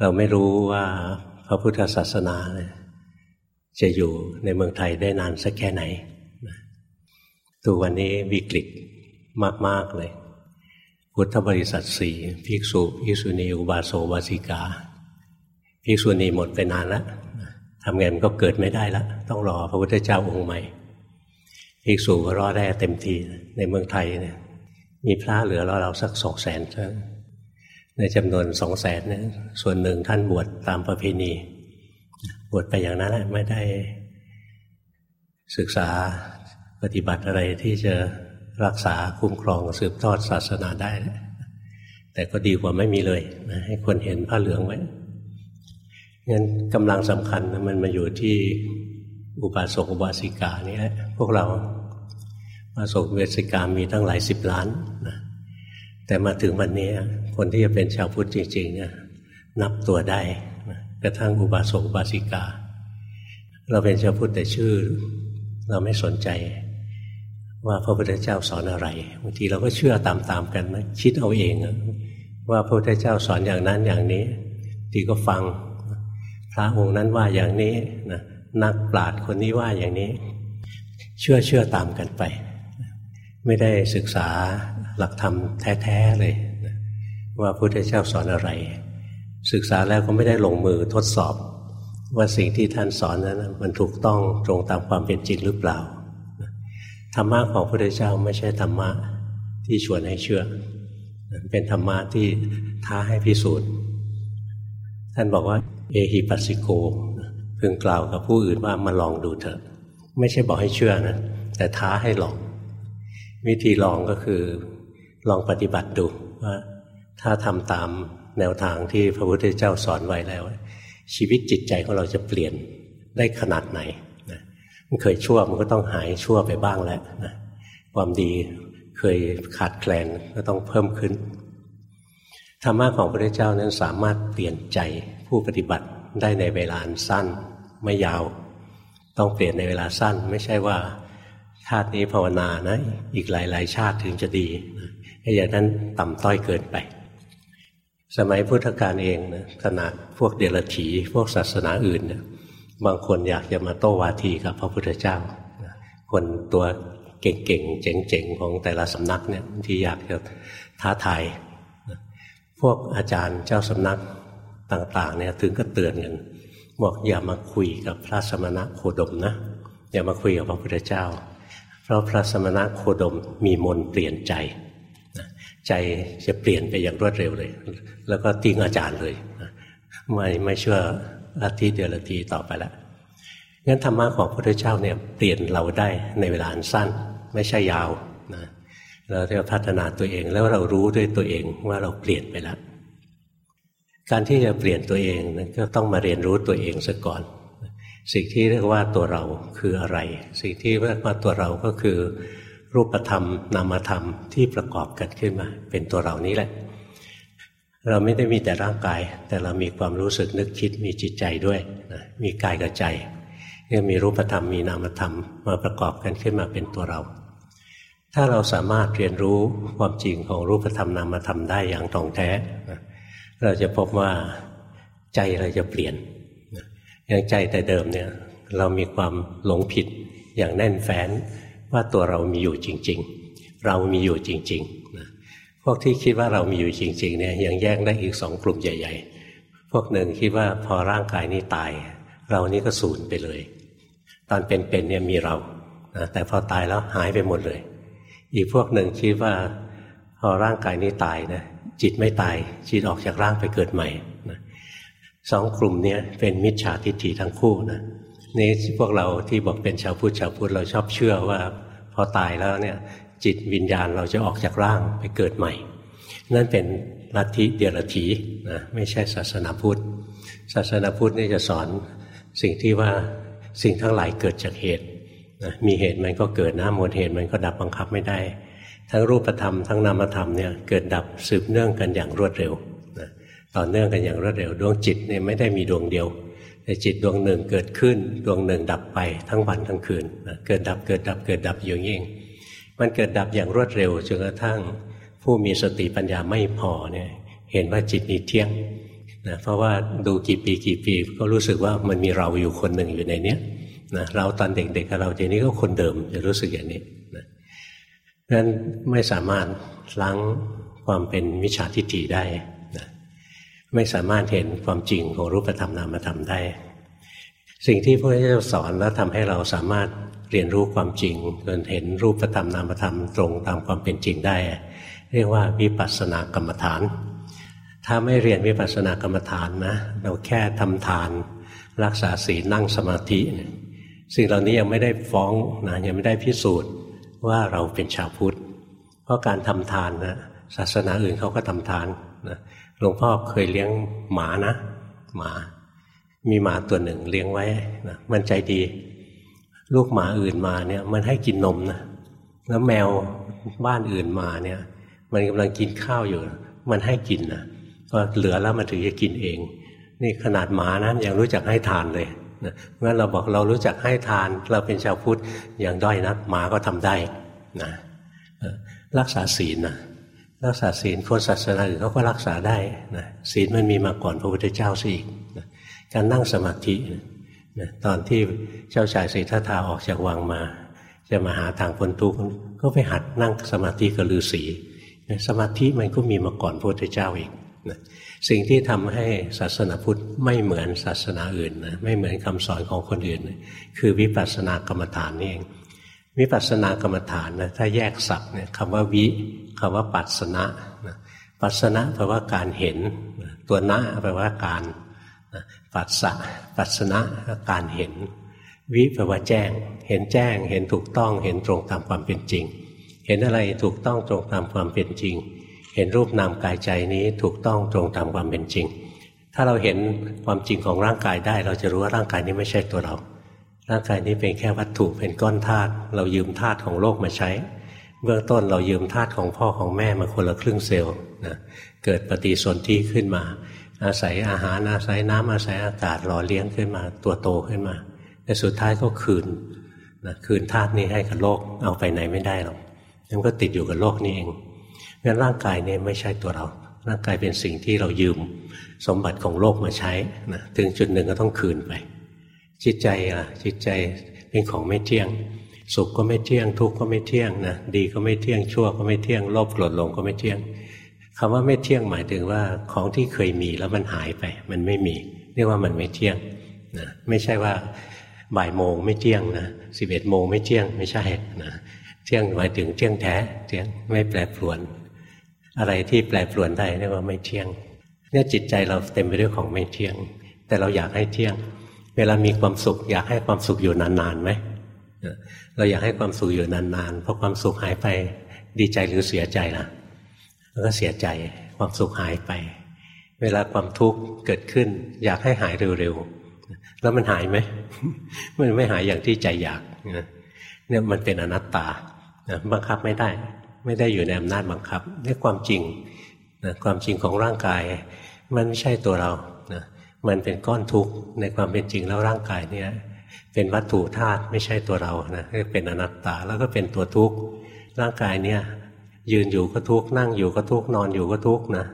เราไม่รู้ว่าพระพุทธศาสนาจะอยู่ในเมืองไทยได้นานสักแค่ไหนตัววันนี้วิกฤตมาก ๆ เลย พุทธบริษัทสี่ภิกษุภิกษุณีอุบาสกบาสิกาภิกษุณีหมดไปนานแล้วทำไงมันก็เกิดไม่ได้แล้วต้องรอพระพุทธเจ้าองค์ใหม่ภิกษุก็รอได้เต็มทีในเมืองไทยเนี่ยมีพระเหลือเราเราสักสองแสนเช่น ในจำนวนสองแสนเนี่ยส่วนหนึ่งท่านบวชตามประเพณี บวชไปอย่างนั้นแหละไม่ได้ศึกษาปฏิบัติอะไรที่จะรักษาคุ้มครองสืบทอดศาสนาได้ แต่ก็ดีกว่าไม่มีเลยนะให้คนเห็นผ้าเหลืองไว้งั้นกำลังสำคัญมันมาอยู่ที่อุบาสกอุบาสิกานี่แหละพวกเราอุบาสกอุบาสิกามีตั้งหลายสิบล้านนะ แต่มาถึงวันนี้ คนที่จะเป็นชาวพุทธจริงๆเนี่ยนับตัวได้กระทั่งอุบาสกอุบาสิกา เราเป็นชาวพุทธแต่ชื่อ เราไม่สนใจ ว่าพระพุทธเจ้าสอนอะไรบางทีเราก็เชื่อตามๆกันนะคิดเอาเองว่าพระพุทธเจ้าสอนอย่างนั้นอย่างนี้ทีก็ฟังพระองค์นั้นว่าอย่างนี้นะนักปราชญ์คนนี้ว่าอย่างนี้ เชื่อเชื่อตามกันไป ไม่ได้ศึกษาหลักธรรมแท้ๆเลย ว่าพระพุทธเจ้าสอนอะไร ศึกษาแล้วก็ไม่ได้ลงมือทดสอบ ว่าสิ่งที่ท่านสอนนั้นมันถูกต้องตรงตามความเป็นจริงหรือเปล่าธรรมะของพระพุทธเจ้าไม่ใช่ธรรมะที่ชวนให้เชื่อ เป็นธรรมะที่ท้าให้พิสูจน์ ท่านบอกว่า เอหิปัสสิโกพึงกล่าวกับผู้อื่นว่ามาลองดูเถอะ ไม่ใช่บอกให้เชื่อนะแต่ท้าให้ลอง วิธีลองก็คือลองปฏิบัติดูว่าถ้าทำตามแนวทางที่พระพุทธเจ้าสอนไว้แล้ว ชีวิตจิตใจของเราจะเปลี่ยนได้ขนาดไหนมันเคยชั่วมันก็ต้องหายชั่วไปบ้างแล้วนะความดีเคยขาดแคลนก็ต้องเพิ่มขึ้นธรรมะของพระเจ้านั้นสามารถเปลี่ยนใจผู้ปฏิบัติได้ในเวลาสั้นไม่ยาว ต้องเปลี่ยนในเวลาสั้น ไม่ใช่ว่า ชาตินี้ภาวนานะ อีกหลาย ๆ ชาติถึงจะดีไอ้อย่างนั้นต่ำต้อยเกินไป สมัยพุทธกาลเองนะขนาดพวกเดรัจฉีพวกศาสนาอื่นเนี่ยบางคนอยากจะมาโต้วาทีกับพระพุทธเจ้า คนตัวเก่งๆเจ๋งๆของแต่ละสำนักเนี่ยที่อยากจะท้าทายพวกอาจารย์เจ้าสำนักต่างๆเนี่ยถึงก็เตือนกันบอกอย่ามาคุยกับพระสมณะโคดมนะ อย่ามาคุยกับพระพุทธเจ้า เพราะพระสมณะโคดมมีมนเปลี่ยนใจ ใจจะเปลี่ยนไปอย่างรวดเร็วเลย แล้วก็ทิ้งอาจารย์เลย ไม่ไม่เชื่อลัทธิเดียวลัทธิต่อไปละงั้นธรรมะของพระพุทธเจ้าเนี่ยเปลี่ยนเราได้ในเวลาอันสั้น ไม่ใช่ยาวนะเราจะพัฒนาตัวเองแล้วเรารู้ด้วยตัวเองว่าเราเปลี่ยนไปแล้วการที่จะเปลี่ยนตัวเองก็ต้องมาเรียนรู้ตัวเองซะก่อน สิ่งที่เรียกว่าตัวเราคืออะไร สิ่งที่เรียกว่าตัวเราก็คือ รูปธรรมนามธรรมที่ประกอบกันขึ้นมา เป็นตัวเรานี้แหละ เราไม่ได้มีแต่ร่างกาย แต่เรามีความรู้สึกนึกคิดมีจิตใจด้วยนะมีกายกับใจเนี่ยมีรูปธรรมมีนามธรรมมาประกอบกันขึ้นมาเป็นตัวเรา ถ้าเราสามารถเรียนรู้ความจริงของรูปธรรมนามธรรมได้อย่างตรงแท้ เราจะพบว่าใจเราจะเปลี่ยน ย่างใจแต่เดิมเนี่ย เรามีความหลงผิดอย่างแน่นแฟ้นว่าตัวเรามีอยู่จริง ๆ เรามีอยู่จริงๆนะพวกที่คิดว่าเรามีอยู่จริง ๆ เนี่ยยังแยกได้อีกสองกลุ่มใหญ่ ๆ พวกหนึ่งคิดว่าพอร่างกายนี้ตาย เรานี่ก็สูญไปเลย ตอนเป็นๆเนี่ยมีเรานะแต่พอตายแล้วหายไปหมดเลย อีกพวกหนึ่งคิดว่า พอร่างกายนี้ตายนะจิตไม่ตายจิตออกจากร่างไปเกิดใหม่ สองกลุ่มนี้เป็นมิจฉาทิฏฐิทั้งคู่นะนี่พวกเราที่บอกเป็นชาวพุทธชาวพุทธเราชอบเชื่อว่า พอตายแล้วเนี่ยจิตวิญญาณเราจะออกจากร่างไปเกิดใหม่ นั่นเป็นลัทธิเดียรถีนะไม่ใช่ศาสนาพุทธ ศาสนาพุทธนี่จะสอนสิ่งที่ว่าสิ่งทั้งหลายเกิดจากเหตุนะมีเหตุมันก็เกิดนะหมดเหตุมันก็ดับบังคับไม่ได้ ทั้งรูปธรรมทั้งนามธรรมเนี่ยเกิดดับสืบเนื่องกันอย่างรวดเร็ว ต่อเนื่องกันอย่างรวดเร็วดวงจิตเนี่ยไม่ได้มีดวงเดียว แต่จิตดวงหนึ่งเกิดขึ้น ดวงหนึ่งดับไปทั้งวันทั้งคืนนะเกิดดับเกิดดับเกิดดับอยู่อย่างนี้มันเกิดดับอย่างรวดเร็วจนกระทั่ง ผู้มีสติปัญญาไม่พอเนี่ยเห็นว่าจิตนี้เที่ยงนะเพราะว่าดูกี่ปีกี่ปีก็รู้สึกว่ามันมีเราอยู่คนหนึ่งอยู่ในเนี้ยนะเราตอนเด็กๆกับเราเดี๋ยวนี้ก็คนเดิมจะรู้สึกอย่างนี้นะนั้นไม่สามารถล้างความเป็นมิจฉาทิฏฐิได้ ไม่สามารถเห็นความจริงของรูปธรรมนามธรรมได้ สิ่งที่พระพุทธเจ้าสอนแล้วทำให้เราสามารถเรียนรู้ความจริงจนเห็นรูปธรรมนามธรรมตรงตามความเป็นจริงได้ เรียกว่าวิปัสสนากรรมฐาน ถ้าไม่เรียนวิปัสสนากรรมฐานนะ เราแค่ทำทาน รักษาศีลนั่งสมาธิ สิ่งเหล่านี้ยังไม่ได้ฟ้องนะยังไม่ได้พิสูจน์ว่าเราเป็นชาวพุทธ เพราะการทำทานนะศาสนาอื่นเขาก็ทำทานนะ หลวงพ่อเคยเลี้ยงหมานะ หมา มีหมาตัวหนึ่งเลี้ยงไว้นะมันใจดี ลูกหมาอื่นมาเนี่ย มันให้กินนมนะแล้วแมวบ้านอื่นมาเนี่ย มันกำลังกินข้าวอยู่ มันให้กินนะพอเหลือแล้วมันถึงจะกินเอง นี่ขนาดหมานะยังรู้จักให้ทานเลยนะงั้นเราบอกเรารู้จักให้ทาน เราเป็นชาวพุทธอย่างด้อยนะหมาก็ทำได้นะรักษาศีลนะ รักษาศีลคนศาสนาอื่นเขาก็รักษาได้นะศีลมันมีมาก่อนพระพุทธเจ้าสิอีกนะการนั่งสมาธินะตอนที่เจ้าชายสิทธัตถะออกจากวังมา จะมาหาทางพ้นทุกข์ก็ไปหัดนั่งสมาธิกับฤาษีสมาธิมันก็มีมาก่อนพระพุทธเจ้าอีกนะสิ่งที่ทำให้ศาสนาพุทธไม่เหมือนศาสนาอื่นนะไม่เหมือนคำสอนของคนอื่นคือวิปัสสนากรรมฐานนี่เองวิปัสสนากรรมฐานนะถ้าแยกศัพท์เนี่ยคำว่าวิ คำว่าปัสนะปัสนะแปลว่าการเห็น ตัวนะแปลว่าการปัสสะปัสนะการเห็น วิแปลว่าแจ้ง เห็นแจ้ง เห็นถูกต้องเห็นตรงตามความเป็นจริง เห็นอะไรถูกต้องตรงตามความเป็นจริง เห็นรูปนามกายใจนี้ถูกต้องตรงตามความเป็นจริง ถ้าเราเห็นความจริงของร่างกายได้ เราจะรู้ว่าร่างกายนี้ไม่ใช่ตัวเรา ร่างกายนี้เป็นแค่วัตถุเป็นก้อนธาตุเรายืมธาตุของโลกมาใช้ เบื้องต้นเรายืมธาตุของพ่อของแม่มาคนละครึ่งเซลล์นะเกิดปฏิสนธิขึ้นมา อาศัยอาหารอาศัยน้ำอาศัยอากาศหล่อเลี้ยงขึ้นมาตัวโตขึ้นมาแต่สุดท้ายก็คืนนะคืนธาตุนี้ให้กับโลกเอาไปไหนไม่ได้หรอกมันก็ติดอยู่กับโลกนี้เองงั้นร่างกายเนี่ยไม่ใช่ตัวเรา ร่างกายเป็นสิ่งที่เรายืมสมบัติของโลกมาใช้นะถึงจุดหนึ่งก็ต้องคืนไป จิตใจอะจิตใจเป็นของไม่เที่ยง สุขก็ไม่เที่ยง ทุกข์ก็ไม่เที่ยงนะดีก็ไม่เที่ยงชั่วก็ไม่เที่ยงโลภโกรธหลงก็ไม่เที่ยงคำว่าไม่เที่ยงหมายถึงว่าของที่เคยมีแล้วมันหายไป มันไม่มี เรียกว่ามันไม่เที่ยงนะไม่ใช่ว่าบ่ายโมงไม่เที่ยงนะสิบเอ็ดโมงไม่เที่ยงไม่ใช่นะเที่ยงหมายถึงเที่ยงแท้เที่ยงไม่แปรปรวน อะไรที่แปรปรวนได้เรียกว่าไม่เที่ยงเนี่ยจิตใจเราเต็มไปด้วยของไม่เที่ยง แต่เราอยากให้เที่ยง เวลามีความสุข อยากให้ความสุขอยู่นานๆไหม เราอยากให้ความสุขอยู่นานๆพอความสุขหายไปดีใจหรือเสียใจล่ะแล้วก็เสียใจความสุขหายไป เวลาความทุกข์เกิดขึ้น อยากให้หายเร็วๆแล้วมันหายไหมมันไม่หายอย่างที่ใจอยากเนี่ยมันเป็นอนัตตาบังคับไม่ได้ ไม่ได้อยู่ในอำนาจบังคับนี่ความจริงความจริงของร่างกาย มันไม่ใช่ตัวเรามันเป็นก้อนทุกข์ในความเป็นจริงแล้วร่างกายเนี่ย เป็นวัตถุธาตุไม่ใช่ตัวเรานะเป็นอนัตตาแล้วก็เป็นตัวทุกข์ร่างกายเนี่ยยืนอยู่ก็ทุกข์นั่งอยู่ก็ทุกข์นอนอยู่ก็ทุกข์นะ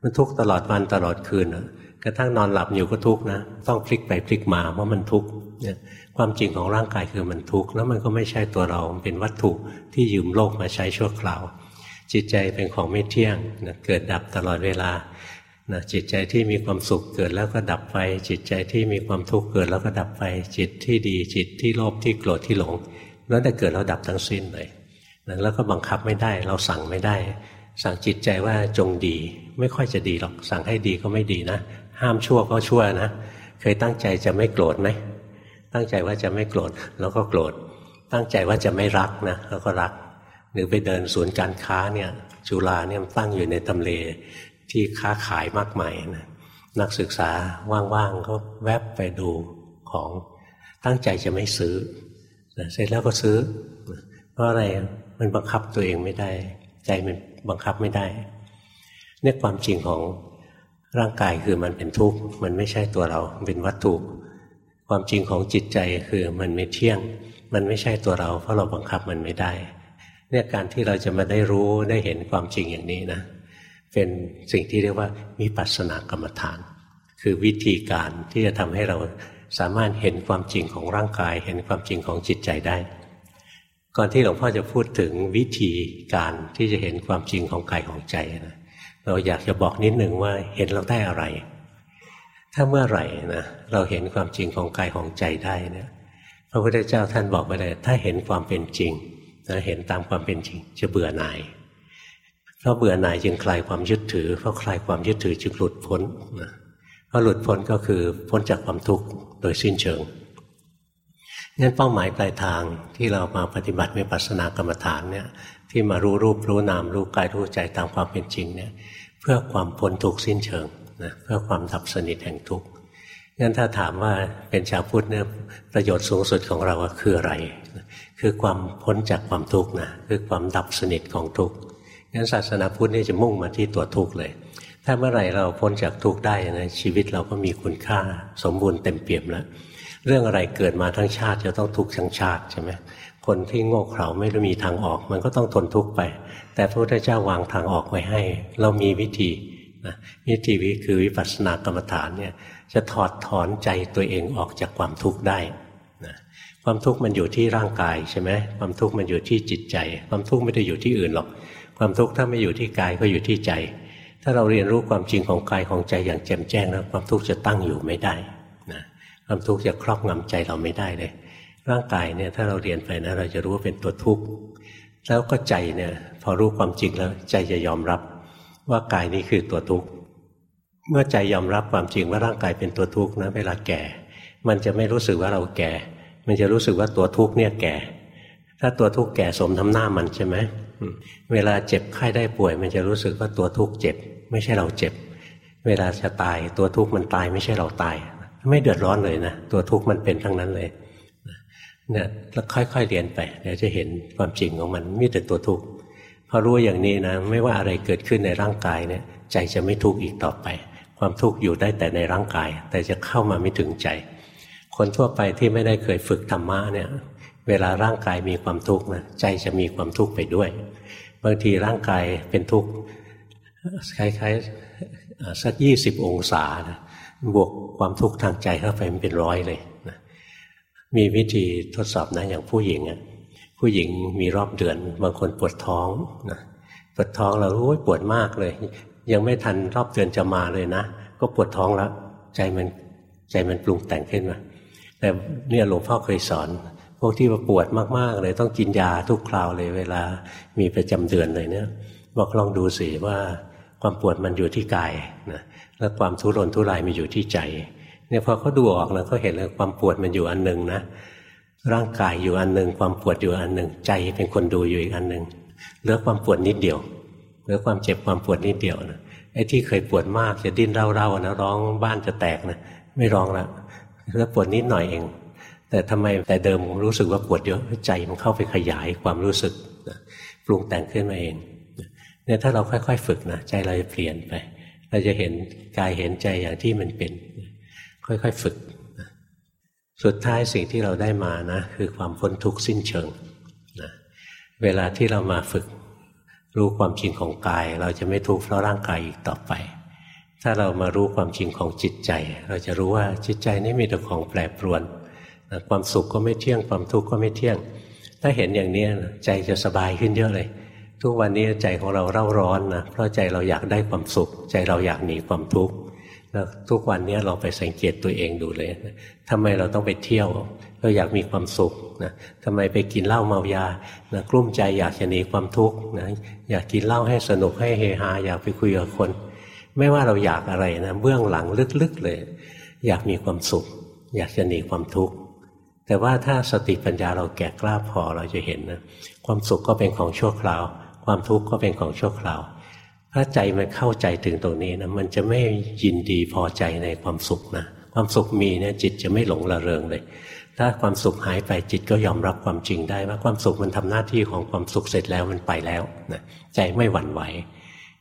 มันทุกข์ตลอดวันตลอดคืนนะกระทั่งนอนหลับอยู่ก็ทุกข์นะต้องพลิกไปพลิกมาเพรามันทุกข์เนี่ยความจริงของร่างกายคือมันทุกข์แล้วมันก็ไม่ใช่ตัวเราเป็นวัตถุที่ยืมโลกมาใช้ชั่วคราว จิตใจเป็นของไม่เที่ยงนะเกิดดับตลอดเวลา นะจิตใจที่มีความสุขเกิดแล้วก็ดับไป จิตใจที่มีความทุกข์เกิดแล้วก็ดับไป จิตที่ดีจิตที่โลภที่โกรธที่หลงแล้วแต่เกิดแล้วดับทั้งสิ้นเลยนะแล้วก็บังคับไม่ได้ เราสั่งไม่ได้ สั่งจิตใจว่าจงดี ไม่ค่อยจะดีหรอก สั่งให้ดีก็ไม่ดีนะ ห้ามชั่วก็ชั่วนะ เคยตั้งใจจะไม่โกรธไหมตั้งใจว่าจะไม่โกรธแล้วก็โกรธ ตั้งใจว่าจะไม่รักนะแล้วก็รัก หรือไปเดินศูนย์การค้าเนี่ยจุฬาเนี่ยตั้งอยู่ในตำเล ที่ค้าขายมากมายนะนักศึกษาว่างๆก็แวบไปดูของตั้งใจจะไม่ซื้อนะเสร็จแล้วก็ซื้อ เพราะอะไรมันบังคับตัวเองไม่ได้ ใจมันบังคับไม่ได้เนี่ยความจริงของร่างกายคือมันเป็นทุกข์มันไม่ใช่ตัวเราเป็นวัตถุ ความจริงของจิตใจคือมันไม่เที่ยง มันไม่ใช่ตัวเราเพราะเราบังคับมันไม่ได้ เนี่ยการที่เราจะมาได้รู้ได้เห็นความจริงอย่างนี้นะ เป็นสิ่งที่เรียกว่ามีปัสสนากรรมฐาน คือวิธีการที่จะทำให้เราสามารถเห็นความจริงของร่างกาย เห็นความจริงของจิตใจได้ ก่อนที่หลวงพ่อจะพูดถึงวิธีการที่จะเห็นความจริงของกายของใจนะเราอยากจะบอกนิดหนึ่งว่าเห็นเราได้อะไร ถ้าเมื่อไหร่นะเราเห็นความจริงของกายของใจได้เนี่ยพระพุทธเจ้าท่านบอกไว้เลย ถ้าเห็นความเป็นจริงนะเห็นตามความเป็นจริงจะเบื่อหน่าย เพราะเบื่อหน่ายจึงคลายความยึดถือ เพราะคลายความยึดถือจึงหลุดพ้นเพราะหลุดพ้นก็คือพ้นจากความทุกข์โดยสิ้นเชิงงั้นเป้าหมายปลายทางที่เรามาปฏิบัติวิปัสสนากรรมฐานเนี่ยที่มารู้รูปรู้นามรู้กายรู้ใจตามความเป็นจริงเนี่ยเพื่อความพ้นทุกข์สิ้นเชิงนะเพื่อความดับสนิทแห่งทุกข์งั้นถ้าถามว่าเป็นชาวพุทธเนี่ยประโยชน์สูงสุดของเราคืออะไร คือความพ้นจากความทุกข์นะคือความดับสนิทของทุกข์ งั้นศาสนาพุทธนี่จะมุ่งมาที่ตัวทุกข์เลย ถ้าเมื่อไหร่เราพ้นจากทุกข์ได้นะชีวิตเราก็มีคุณค่าสมบูรณ์เต็มเปี่ยมแล้วเรื่องอะไรเกิดมาทั้งชาติจะต้องทุกข์ทั้งชาติใช่ไหมคนที่โง่เขลาไม่รู้มีทางออก มันก็ต้องทนทุกข์ไป แต่พระพุทธเจ้าวางทางออกไว้ให้ เรามีวิธีนะวิธีวิคือวิปัสสนากรรมฐานเนี่ยจะถอดถอนใจตัวเองออกจากความทุกข์ได้นะความทุกข์มันอยู่ที่ร่างกายใช่ไหมความทุกข์มันอยู่ที่จิตใจ ความทุกข์ไม่ได้อยู่ที่อื่นหรอก ความทุกข์ถ้าไม่อยู่ที่กายก็อยู่ที่ใจ ถ้าเราเรียนรู้ความจริงของกายของใจอย่างแจ่มแจ้งแล้วความทุกข์จะตั้งอยู่ไม่ได้นะความทุกข์จะครอบงำใจเราไม่ได้เลย ร่างกายเนี่ยถ้าเราเรียนไปนะเราจะรู้ว่าเป็นตัวทุกข์แล้วก็ใจเนี่ยพอรู้ความจริงแล้ว ใจจะยอมรับว่ากายนี้คือตัวทุกข์เมื่อใจยอมรับความจริงว่าร่างกายเป็นตัวทุกข์นะเวลาแก่ มันจะไม่รู้สึกว่าเราแก่ มันจะรู้สึกว่าตัวทุกข์เนี่ยแก่ ถ้าตัวทุกข์แก่สมทำหน้ามันใช่ไหม เวลาเจ็บไข้ได้ป่วย มันจะรู้สึกว่าตัวทุกข์เจ็บ ไม่ใช่เราเจ็บ เวลาจะตายตัวทุกข์มันตายไม่ใช่เราตาย ไม่เดือดร้อนเลยนะตัวทุกข์มันเป็นทั้งนั้นเลยเนี่ยแล้วค่อยๆเรียนไปเดี๋ยวจะเห็นความจริงของมันมีแต่ตัวทุกข์พอรู้อย่างนี้นะ ไม่ว่าอะไรเกิดขึ้นในร่างกายเนี่ย ใจจะไม่ทุกข์อีกต่อไป ความทุกข์อยู่ได้แต่ในร่างกาย แต่จะเข้ามาไม่ถึงใจ คนทั่วไปที่ไม่ได้เคยฝึกธรรมะเนี่ย เวลาร่างกายมีความทุกข์นะใจจะมีความทุกข์ไปด้วย บางทีร่างกายเป็นทุกข์คล้ายๆสักยี่สิบองศานะบวกความทุกข์ทางใจเข้าไปมันเป็นร้อยเลยนะมีวิธีทดสอบนะอย่างผู้หญิงอะผู้หญิงมีรอบเดือน บางคนปวดท้องนะปวดท้องเรารู้ว่าปวดมากเลย ยังไม่ทันรอบเดือนจะมาเลยนะ ก็ปวดท้องแล้ว ใจมันใจมันปรุงแต่งขึ้นมาแต่เนี่ยหลวงพ่อเคยสอน พวกที่มาปวดมากๆเลยต้องกินยาทุกคราวเลยเวลามีประจำเดือนเลยเนี่ยบอกลองดูสิว่าความปวดมันอยู่ที่กายนะแล้วความทุรนทุรายมันอยู่ที่ใจเนี่ยพอเขาดูออกแล้วเขาเห็นแล้วความปวดมันอยู่อันหนึ่งนะร่างกายอยู่อันหนึ่งความปวดอยู่อันหนึ่งใจเป็นคนดูอยู่อีกอันหนึ่งเหลือความปวดนิดเดียวหรือความเจ็บความปวดนิดเดียวนะไอ้ที่เคยปวดมากจะดิ้นเร่าๆนะร้องบ้านจะแตกนะไม่ร้องละแล้วปวดนิดหน่อยเอง แต่ทำไมแต่เดิมรู้สึกว่าปวดเยอะใจมันเข้าไปขยายความรู้สึกปรุงแต่งขึ้นมาเองเนี่ยถ้าเราค่อย ๆ ฝึกนะใจเราจะเปลี่ยนไป เราจะเห็นกายเห็นใจอย่างที่มันเป็น ค่อยๆฝึก สุดท้ายสิ่งที่เราได้มานะคือความพ้นทุกข์สิ้นเชิงนะเวลาที่เรามาฝึก รู้ความจริงของกาย เราจะไม่ทุกข์เพราะร่างกายอีกต่อไป ถ้าเรามารู้ความจริงของจิตใจ เราจะรู้ว่าจิตใจนี่มีแต่ของแปรปรวน ความสุขก็ไม่เที่ยงความทุกข์ก็ไม่เที่ยง ถ้าเห็นอย่างนี้ใจจะสบายขึ้นเยอะเลย ทุกวันนี้ใจของเราเร่าร้อนนะเพราะใจเราอยากได้ความสุข ใจเราอยากหนีความทุกข์แล้วทุกวันนี้เราไปสังเกตตัวเองดูเลยทำไมเราต้องไปเที่ยวเราอยากมีความสุขนะทำไมไปกินเหล้าเมายานะกลุ้มใจอยากจะหนีความทุกข์นะอยากกินเหล้าให้สนุกให้เฮฮาอยากไปคุยกับคน ไม่ว่าเราอยากอะไรนะเบื้องหลังลึกๆเลย อยากมีความสุข อยากจะหนีความทุกข์ แต่ว่าถ้าสติปัญญาเราแก่กล้าพอเราจะเห็นนะความสุขก็เป็นของชั่วคราว ความทุกข์ก็เป็นของชั่วคราว ถ้าใจมันเข้าใจถึงตรงนี้นะมันจะไม่ยินดีพอใจในความสุขนะความสุขมีเนี่ยจิตจะไม่หลงระเริงเลย ถ้าความสุขหายไปจิตก็ยอมรับความจริงได้ว่าความสุขมันทำหน้าที่ของความสุขเสร็จแล้วมันไปแล้วนะใจไม่หวั่นไหว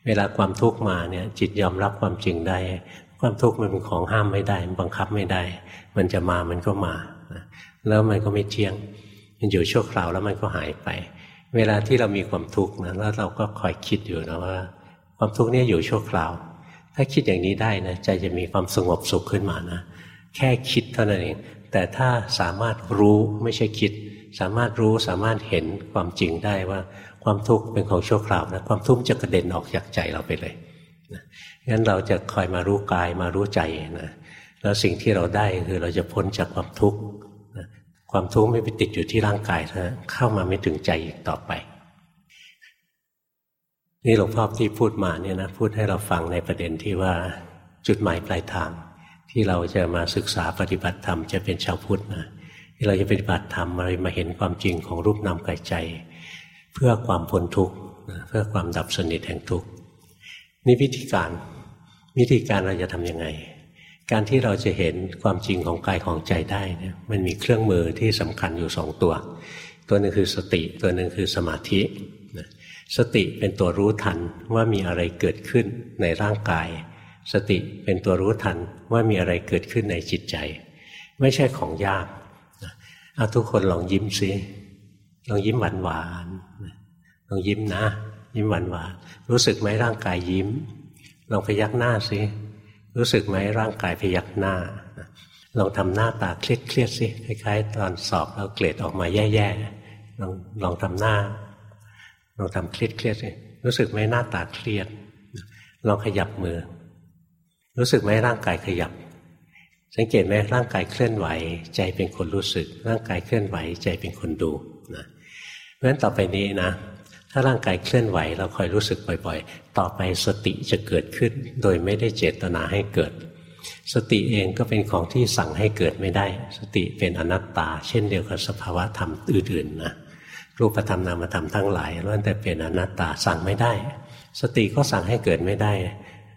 เวลาความทุกข์มาเนี่ยจิตยอมรับความจริงได้ ความทุกข์มันเป็นของห้ามไม่ได้บังคับไม่ได้ มันจะมามันก็มา แล้วมันก็ไม่เที่ยง มันอยู่ชั่วคราวแล้วมันก็หายไป เวลาที่เรามีความทุกข์นะแล้วเราก็คอยคิดอยู่นะว่า ความทุกข์นี้อยู่ชั่วคราว ถ้าคิดอย่างนี้ได้นะใจจะมีความสงบสุขขึ้นมานะแค่คิดเท่านั้นเองแต่ถ้าสามารถรู้ไม่ใช่คิด สามารถรู้สามารถเห็นความจริงได้ว่าความทุกข์เป็นของชั่วคราวนะความทุกข์จะกระเด็นออกจากใจเราไปเลยนะงั้นเราจะคอยมารู้กายมารู้ใจนะแล้วสิ่งที่เราได้คือเราจะพ้นจากความทุกข์ ความทุกข์ไม่ไปติดอยู่ที่ร่างกายนะเข้ามาไม่ถึงใจอีกต่อไป นี่หลวงพ่อที่พูดมาเนี่ยนะพูดให้เราฟังในประเด็นที่ว่าจุดหมายปลายทาง ที่เราจะมาศึกษาปฏิบัติธรรมจะเป็นชาวพุทธนะที่เราจะปฏิบัติธรรมเรามาเห็นความจริงของรูปนามกายใจ เพื่อความพ้นทุกข์เพื่อความดับสนิทแห่งทุกข์นี่วิธีการวิธีการเราจะทำยังไง การที่เราจะเห็นความจริงของกายของใจได้เนี่ยมันมีเครื่องมือที่สำคัญอยู่สองตัว ตัวหนึ่งคือสติ ตัวหนึ่งคือสมาธิสติเป็นตัวรู้ทันว่ามีอะไรเกิดขึ้นในร่างกาย สติเป็นตัวรู้ทันว่ามีอะไรเกิดขึ้นในจิตใจ ไม่ใช่ของยากเอาทุกคนลองยิ้มซิลองยิ้มหวานหวานลองยิ้มนะ ยิ้มหวานหวานรู้สึกไหมร่างกายยิ้ม ลองพยักหน้าซิ รู้สึกไหมร่างกายพยักหน้าลองทำหน้าตาเครียดเครียดสิคล้ายๆตอนสอบเราเกรดออกมาแย่ๆลองลองทำหน้าลองทำเครียดเครียดสิรู้สึกไหมหน้าตาเครียดลองขยับมือ รู้สึกไหมร่างกายขยับ สังเกตไหมร่างกายเคลื่อนไหว ใจเป็นคนรู้สึก ร่างกายเคลื่อนไหว ใจเป็นคนดูนะเพราะฉะนั้นต่อไปนี้นะ ถ้าร่างกายเคลื่อนไหวเราคอยรู้สึกบ่อย ๆ ต่อไปสติจะเกิดขึ้น โดยไม่ได้เจตนาให้เกิด สติเองก็เป็นของที่สั่งให้เกิดไม่ได้ สติเป็นอนัตตา เช่นเดียวกับสภาวะธรรมอื่นๆนะรูปธรรมนามธรรมทั้งหลายล้วนแต่เป็นอนัตตาสั่งไม่ได้ สติก็สั่งให้เกิดไม่ได้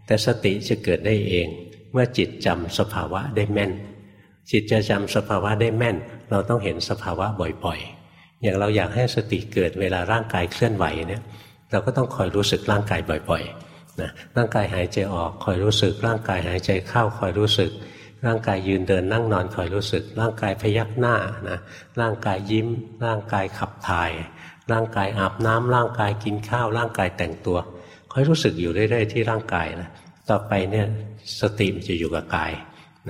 แต่สติจะเกิดได้เอง เมื่อจิตจำสภาวะได้แม่น จิตจะจำสภาวะได้แม่น เราต้องเห็นสภาวะบ่อยๆ อย่างเราอยากให้สติเกิดเวลาร่างกายเคลื่อนไหวเนี่ย เราก็ต้องคอยรู้สึกร่างกายบ่อยๆนะร่างกายหายใจออกคอยรู้สึก ร่างกายหายใจเข้าคอยรู้สึก ร่างกายยืนเดินนั่งนอนคอยรู้สึก ร่างกายพยักหน้านะร่างกายยิ้ม ร่างกายขับถ่าย ร่างกายอาบน้ำร่างกายกินข้าว ร่างกายแต่งตัวคอยรู้สึกอยู่เรื่อยๆที่ร่างกายนะต่อไปเนี่ยสติมันจะอยู่กับกาย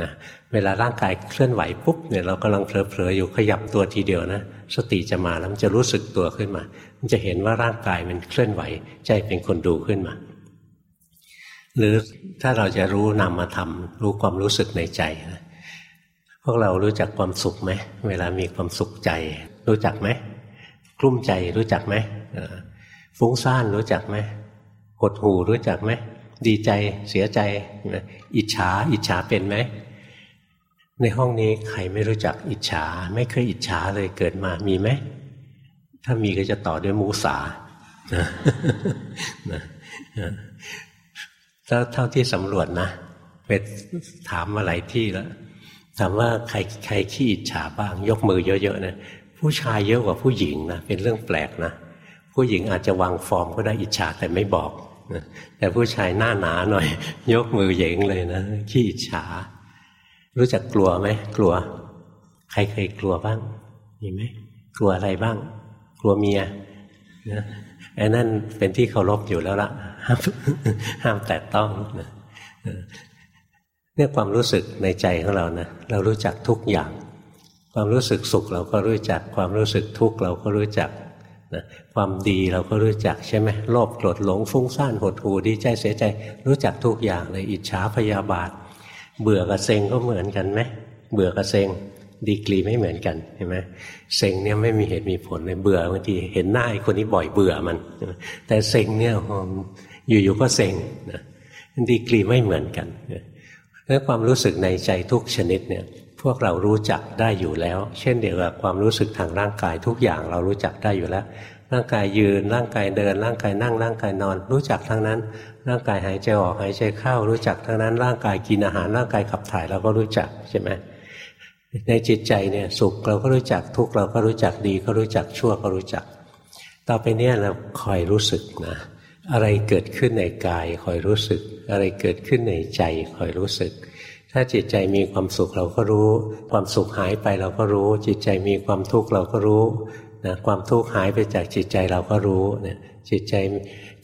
นะเวลาร่างกายเคลื่อนไหวปุ๊บเนี่ยเรากำลังเผลอๆอยู่ขยับตัวทีเดียวนะ สติจะมาแล้วมันจะรู้สึกตัวขึ้นมา มันจะเห็นว่าร่างกายมันเคลื่อนไหว ใจเป็นคนดูขึ้นมา หรือถ้าเราจะรู้นำมาทำรู้ความรู้สึกในใจนะพวกเรารู้จักความสุขไหมเวลามีความสุขใจ รู้จักไหมกลุ้มใจรู้จักไหมฟุ้งซ่านรู้จักไหมหดหูรู้จักไหมดีใจเสียใจอิจฉาอิจฉาเป็นไหม ในห้องนี้ใครไม่รู้จักอิจฉา ไม่เคยอิจฉาเลยเกิดมามีไหม ถ้ามีก็จะต่อด้วยมูสาแล้วเท่าที่สำรวจนะไปถามมาหลายที่แล้วถามว่าใครใครขี้อิจฉาบ้าง ยกมือเยอะๆนะผู้ชายเยอะกว่าผู้หญิงนะเป็นเรื่องแปลกนะผู้หญิงอาจจะวางฟอร์มก็ได้อิจฉาแต่ไม่บอกแต่ผู้ชายหน้าหนาหน่อย ยกมือเหยงเลยนะขี้อิจฉา รู้จักกลัวไหมกลัว ใครเคยกลัวบ้าง มีไหมกลัวอะไรบ้าง กลัวเมียนะไอ้นั่นเป็นที่เคารพอยู่แล้วละห้ามห้ามแตะต้องเนี่ยความรู้สึกในใจของเรานะเรารู้จักทุกอย่าง ความรู้สึกสุขเราก็รู้จัก ความรู้สึกทุกข์เราก็รู้จักนะความดีเราก็รู้จักใช่ไหมโลภโกรธหลงฟุ้งซ่านหดหู่ดีใจเสียใจ รู้จักทุกอย่างเลยอิจฉาพยาบาท เบื่อกับเซ็งก็เหมือนกันไหมเบื่อกับเซ็งดีกรีไม่เหมือนกันเห็นไหมเซ็งเนี่ยไม่มีเหตุมีผลเลยเบื่อบางทีเห็นหน้าไอ้คนนี้บ่อยเบื่อมัน แต่เซ็งเนี่ยอยู่ๆก็เซ็งนะดีกรีไม่เหมือนกันแลวความรู้สึกในใจทุกชนิดเนี่ยพวกเรารู้จักได้อยู่แล้ว เช่นเดียวกับความรู้สึกทางร่างกายทุกอย่างเรารู้จักได้อยู่แล้ว ร่างกายยืน ร่างกายเดิน ร่างกายนั่ง ร่างกายนอน รู้จักทั้งนั้น ร่างกายหายใจออกหายใจเข้า รู้จักทั้งนั้น ร่างกายกินอาหารร่างกายขับถ่ายเราก็รู้จักใช่ไหมในจิตใจเนี่ยสุขเราก็รู้จักทุกเราก็รู้จักดีก็รู้จักชั่วก็รู้จัก ต่อไปเนี่ยเราคอยรู้สึกนะ อะไรเกิดขึ้นในกายคอยรู้สึก อะไรเกิดขึ้นในใจคอยรู้สึก ถ้าจิตใจมีความสุขเราก็รู้ ความสุขหายไปเราก็รู้ จิตใจมีความทุกข์เราก็รู้ นะความทุกข์หายไปจากจิตใจเราก็รู้เนี่ยจิตใจ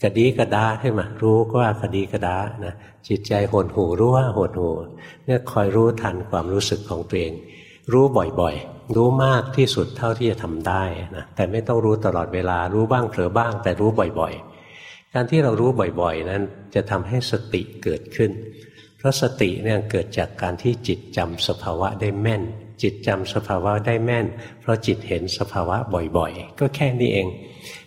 กระดีกระดาขึ้นมารู้ว่ากระดีกระดานะจิตใจหดหูรู้ว่าหดหูเนี่ยคอยรู้ทันความรู้สึกของตัวเอง รู้บ่อยๆ รู้มากที่สุดเท่าที่จะทำได้นะแต่ไม่ต้องรู้ตลอดเวลารู้บ้างเผลอบ้าง แต่รู้บ่อยๆ การที่เรารู้บ่อยๆ นั้นจะทำให้สติเกิดขึ้น เพราะสติเนี่ยเกิดจากการที่จิตจำสภาวะได้แม่น จิตจำสภาวะได้แม่น เพราะจิตเห็นสภาวะบ่อยๆ ก็แค่นี้เอง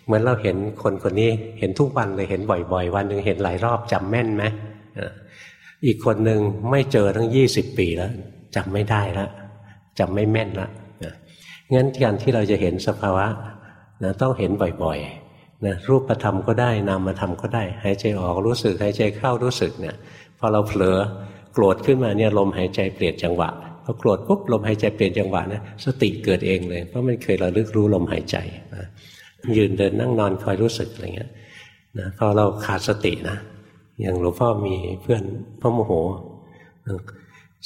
เหมือนเราเห็นคนคนนี้เห็นทุกวันเลยเห็นบ่อยๆ วันหนึ่งเห็นหลายรอบจำแม่นไหมอีกคนหนึ่งไม่เจอทั้งยี่สิบปีแล้วจำไม่ได้แล้วจำไม่แม่นละงั้นการที่เราจะเห็นสภาวะนะต้องเห็นบ่อยๆนะรูปธรรมก็ได้นามธรรมก็ได้ หายใจออกรู้สึกหายใจเข้ารู้สึกเนี่ยพอเราเผลอโกรธขึ้นมาเนี่ยลมหายใจเปลี่ยนจังหวะ อโกรธปุ๊บลมหายใจเปลี่ยนจังหวะนะสติเกิดเองเลย เพราะมันเคยระลึกรู้ลมหายใจนะยืนเดินนั่งนอนคอยรู้สึกอะไรเงี้ยนะพอเราขาดสตินะอย่างหลวงพ่อมีเพื่อนพ่อโมโห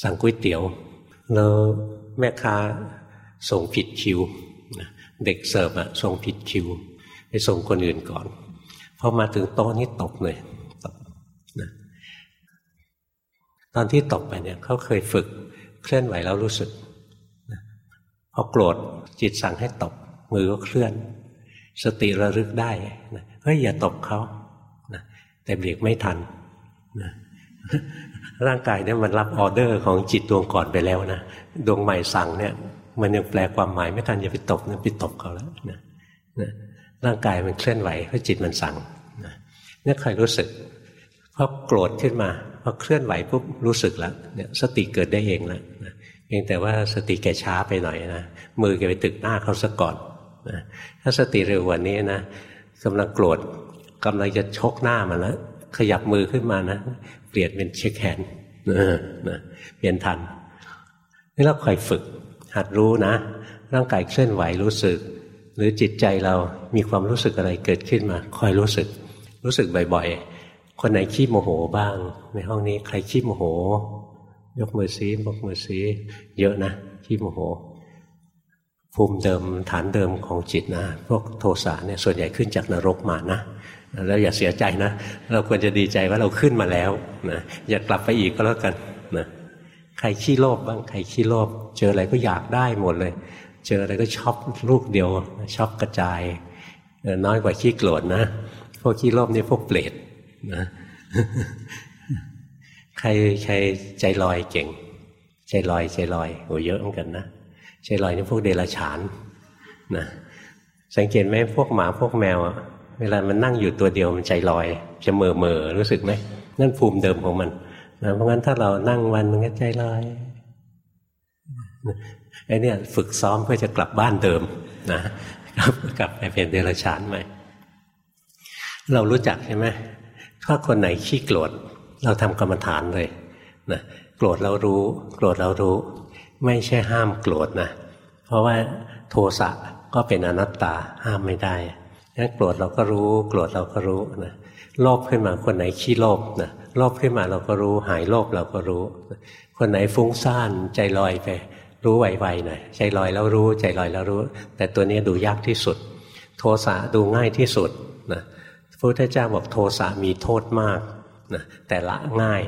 สั่งก๋วยเตี๋ยว แล้วแม่ค้าส่งผิดคิว เด็กเสิร์ฟอะส่งผิดคิว ไปส่งคนอื่นก่อนพอมาถึงโต๊ะนี้ตกเลยตกนะตอนที่ตกไปเนี่ยเขาเคยฝึก เคลื่อนไหวแล้วรู้สึกพอโกรธจิตสั่งให้ตกมือก็เคลื่อน สติระลึกได้นะเฮ้ยอย่าตบเขานะแต่เบรกไม่ทันนะร่างกายเนี่ยมันรับออเดอร์ของจิตดวงก่อนไปแล้วนะดวงใหม่สั่งเนี่ยมันยังแปลความหมายไม่ทันอย่าไปตบนะไปตบเขาแล้วนะนะร่างกายมันเคลื่อนไหวเพราะจิตมันสั่งนะนี่ยใครรู้สึกพอโกรธขึ้นมา พอเคลื่อนไหวปุ๊บรู้สึกแล้วเนี่ยสติเกิดได้เองแล้วนะเพียงแต่ว่าสติแกช้าไปหน่อยนะมือแกไปตึกหน้าเขาซะก่อนนะถ้าสติเร็วกว่านี้นะกำลังโกรธกำลังจะชกหน้ามันแล้วขยับมือขึ้นมานะเปลี่ยนเป็นเช็คแขนนะเปลี่ยนทันนี่เราคอยฝึก หัดรู้นะ ร่างกายเคลื่อนไหวรู้สึก หรือจิตใจเรามีความรู้สึกอะไรเกิดขึ้นมา คอยรู้สึก รู้สึกบ่อยๆ คนไหนขี้โมโหบ้าง ในห้องนี้ใครขี้โมโห ยกมือซียกมือซีเยอะนะขี้โมโห ภูมิเดิมฐานเดิมของจิตนะพวกโทสะเนี่ยส่วนใหญ่ขึ้นจากนรกมานะแล้วอย่าเสียใจนะ เราควรจะดีใจว่าเราขึ้นมาแล้วนะอย่ากลับไปอีกก็แล้วกันนะใครขี้โลภบ้างใครขี้โลภเจออะไรก็อยากได้หมดเลย เจออะไรก็ชอบลูกเดียวชอบกระจายน้อยกว่าขี้โกรธนะ พวกขี้โลภนี่พวกเปรต นะใครใครใจลอยเก่ง ใจลอยใจลอยโอ้เยอะเหมือนกันนะใจลอยนี่พวกเดรัจฉานนะสังเกตไหมพวกหมาพวกแมวอะเวลามันนั่งอยู่ตัวเดียวมันใจลอย จะเมื่อเมื่อรู้สึกไหมนั่นภูมิเดิมของมันนะเพราะงั้นถ้าเรานั่งวันมันก็ใจลอยไอ้นี่ฝึกซ้อมเพื่อจะกลับบ้านเดิมนะกลับไปเป็นเดรัจฉานใหม่เรารู้จักใช่ไหม ถ้าคนไหนขี้โกรธเราทำกรรมฐานเลยนะโกรธเรารู้ โกรธเรารู้ ไม่ใช่ห้ามโกรธนะ เพราะว่าโทสะก็เป็นอนัตตาห้ามไม่ได้งั้นโกรธเราก็รู้ โกรธเราก็รู้นะโลภขึ้นมาคนไหนขี้โลภนะโลภขึ้นมาเราก็รู้ หายโลภเราก็รู้ คนไหนฟุ้งซ่านใจลอยไป รู้ไวๆหน่อยใจลอยแล้วรู้ ใจลอยแล้วรู้ แต่ตัวนี้ดูยากที่สุด โทสะดูง่ายที่สุดนะ พระพุทธเจ้าบอกโทสะมีโทษมากนะแต่ละง่าย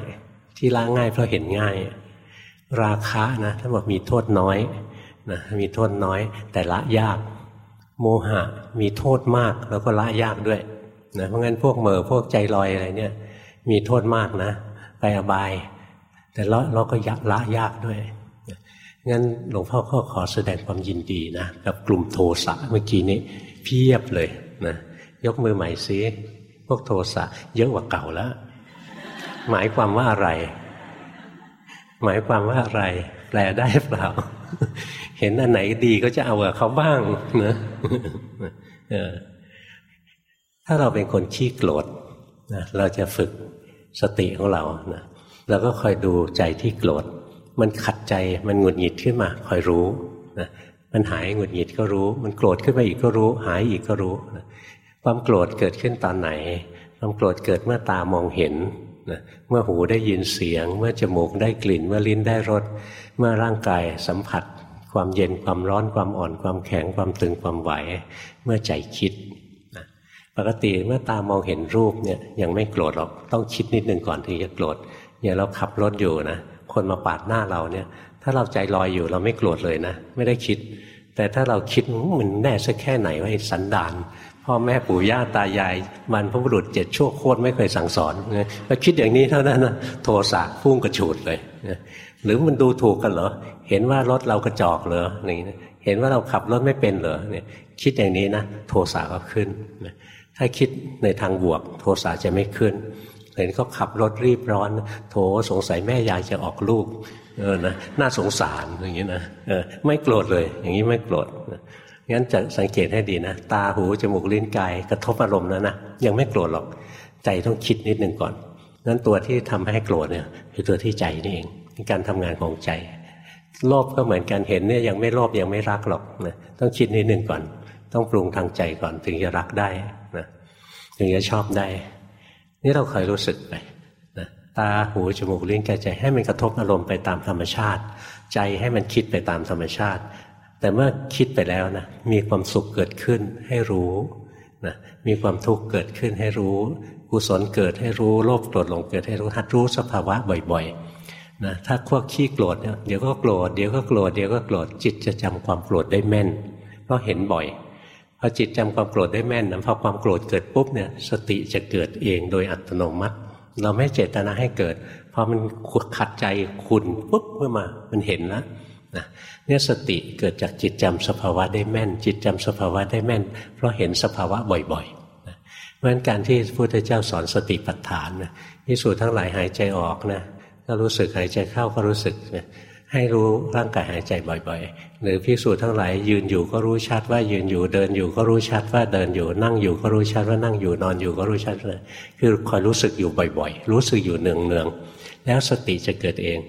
ที่ละง่ายเพราะเห็นง่าย ราคะนะท่านบอกมีโทษน้อยนะมีโทษน้อย แต่ละยาก โมหะมีโทษมากแล้วก็ละยากด้วยนะเพราะงั้นพวกเมอพวกใจลอยอะไรเนี่ย มีโทษมากนะ ไปอบาย แต่ละเราก็ยักละยากด้วยงั้นหลวงพ่อก็ขอแสดงความยินดีนะกับกลุ่มโทสะเมื่อกี้นี้เพียบเลยนะ ยกมือใหม่ซิพวกโทสะเยอะกว่าเก่าแล้ว หมายความว่าอะไร หมายความว่าอะไร แปลได้เปล่า เห็นอันไหนดีก็จะเอากับเขาบ้างนะถ้าเราเป็นคนขี้โกรธนะเราจะฝึกสติของเรานะเราก็คอยดูใจที่โกรธ มันขัดใจ มันหงุดหงิดขึ้นมา คอยรู้นะมันหายหงุดหงิดก็รู้ มันโกรธขึ้นมาอีกก็รู้ หายอีกก็รู้นะ ความโกรธเกิดขึ้นตอนไหน ความโกรธเกิดเมื่อตามองเห็นนะเมื่อหูได้ยินเสียง เมื่อจมูกได้กลิ่น เมื่อลิ้นได้รส เมื่อร่างกายสัมผัส ความเย็นความร้อนความอ่อนความแข็งความตึงความไหว เมื่อใจคิดนะปกติเมื่อตามองเห็นรูปเนี่ยยังไม่โกรธหรอกต้องคิดนิดนึงก่อนถึงจะโกรธอย่างเราขับรถอยู่นะคนมาปาดหน้าเราเนี่ยถ้าเราใจลอยอยู่เราไม่โกรธเลยนะ ไม่ได้คิด แต่ถ้าเราคิดมันแน่สักแค่ไหนว่าสันดาน พ่อแม่ปู่ย่าตายายมันพระบุรุษเจ็ดชั่วโคตรไม่เคยสั่งสอนนะคิดอย่างนี้เท่านั้นนะโทสะพุ่งกระฉูดเลยนะหรือมันดูถูกกันเหรอเห็นว่ารถเรากระจอกเหรอนี่นะเห็นว่าเราขับรถไม่เป็นเหรอเนี่ย คิดอย่างนี้นะโทสะก็ขึ้นนะถ้าคิดในทางบวก โทสะจะไม่ขึ้นเห็นเขาขับรถรีบร้อน โถสงสัยแม่ยายจะออกลูกเออนะน่าสงสารอย่างนี้นะเออไม่โกรธเลย อย่างนี้ไม่โกรธนะ งั้นจะสังเกตให้ดีนะ ตาหูจมูกลิ้นกายกระทบอารมณ์แล้วนะยังไม่โกรธหรอกใจต้องคิดนิดนึงก่อนนั้นตัวที่ทำให้โกรธเนี่ยคือตัวที่ใจนี่เองการทำงานของใจโลภก็เหมือนกันเห็นเนี่ยยังไม่โลภยังไม่รักหรอกนะต้องคิดนิดนึงก่อน ต้องปรุงทางใจก่อนถึงจะรักได้นะถึงจะชอบได้ นี่เราเคยรู้สึกไปนะตาหูจมูกลิ้นกายใจให้มันกระทบอารมณ์ไปตามธรรมชาติ ใจให้มันคิดไปตามธรรมชาติ แต่เมื่อคิดไปแล้วนะมีความสุขเกิดขึ้นให้รู้นะมีความทุกข์เกิดขึ้นให้รู้ กุศลเกิดให้รู้โลภโกรธหลงเกิดให้รู้หัดรู้สภาวะบ่อยๆนะถ้าพวกขี้โกรธเนี่ยเดี๋ยวก็โกรธเดี๋ยวก็โกรธเดี๋ยวก็โกรธจิตจะจำความโกรธได้แม่น เพราะเห็นบ่อยพอจิตจำความโกรธได้แม่นนะพอความโกรธเกิดปุ๊บเนี่ยสติจะเกิดเองโดยอัตโนมัติ เราไม่เจตนาให้เกิดพอมันขัดใจคุณปุ๊บขึ้นมามันเห็นแล้ว นะเนี่ยสติเกิดจากจิตจำสภาวะได้แม่น จิตจำสภาวะได้แม่น เพราะเห็นสภาวะบ่อยๆนะเพราะฉะนั้นการที่พระพุทธเจ้าสอนสติปัฏฐานนะพิสูจทั้งหลายหายใจออกนะก็รู้สึกหายใจเข้าก็รู้สึกให้รู้ร่างกายหายใจบ่อยๆ หรือพิสูจน์ทั้งหลายยืนอยู่ก็รู้ชัดว่ายืนอยู่เดินอยู่ก็รู้ชัดว่าเดินอยู่นั่งอยู่ก็รู้ชัดว่านั่งอยู่นอนอยู่ก็รู้ชัดเลยคือคอยรู้สึกอยู่บ่อยๆ รู้สึกอยู่เนืองๆแล้วสติจะเกิดเอง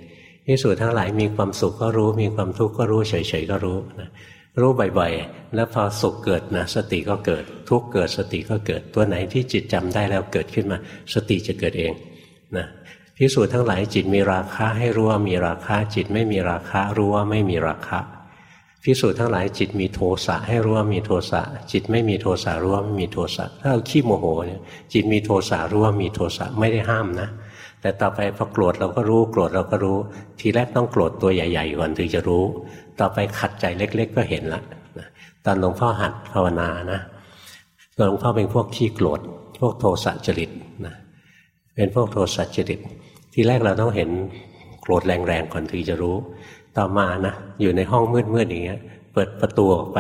พิสูจน์ทั้งหลายมีความสุขก็รู้ มีความทุกข์ก็รู้เฉยๆก็รู้นะรู้บ่อยๆ แล้วพอสุขเกิดนะสติก็เกิด ทุกข์เกิดสติก็เกิดตัวไหนที่จิตจำได้แล้วเกิดขึ้นมา สติจะเกิดเองนะพิสูจน์ทั้งหลายจิตมีราคะให้รู้ว่ามีราคะจิตไม่มีราคะรู้ว่าไม่มีราคะพิสูจน์ทั้งหลายจิตมีโทสะให้รู้ว่ามีโทสะจิตไม่มีโทสะรู้ว่าไม่มีโทสะถ้าเราขี้โมโหเนี่ยจิตมีโทสะรู้ว่ามีโทสะไม่ได้ห้ามนะ แต่ต่อไปพอโกรธเราก็รู้โกรธเราก็รู้ ทีแรกต้องโกรธตัวใหญ่ๆก่อนถึงจะรู้ ต่อไปขัดใจเล็ก ๆ ก็เห็นละตอนหลวงพ่อหัดภาวนานะหลวงพ่อเป็นพวกขี้โกรธพวกโทสะจริตนะเป็นพวกโทสะจริต ทีแรกเราต้องเห็นโกรธแรงๆก่อนถึงจะรู้ ต่อมานะอยู่ในห้องมืดๆอย่างเงี้ย เปิดประตูออกไป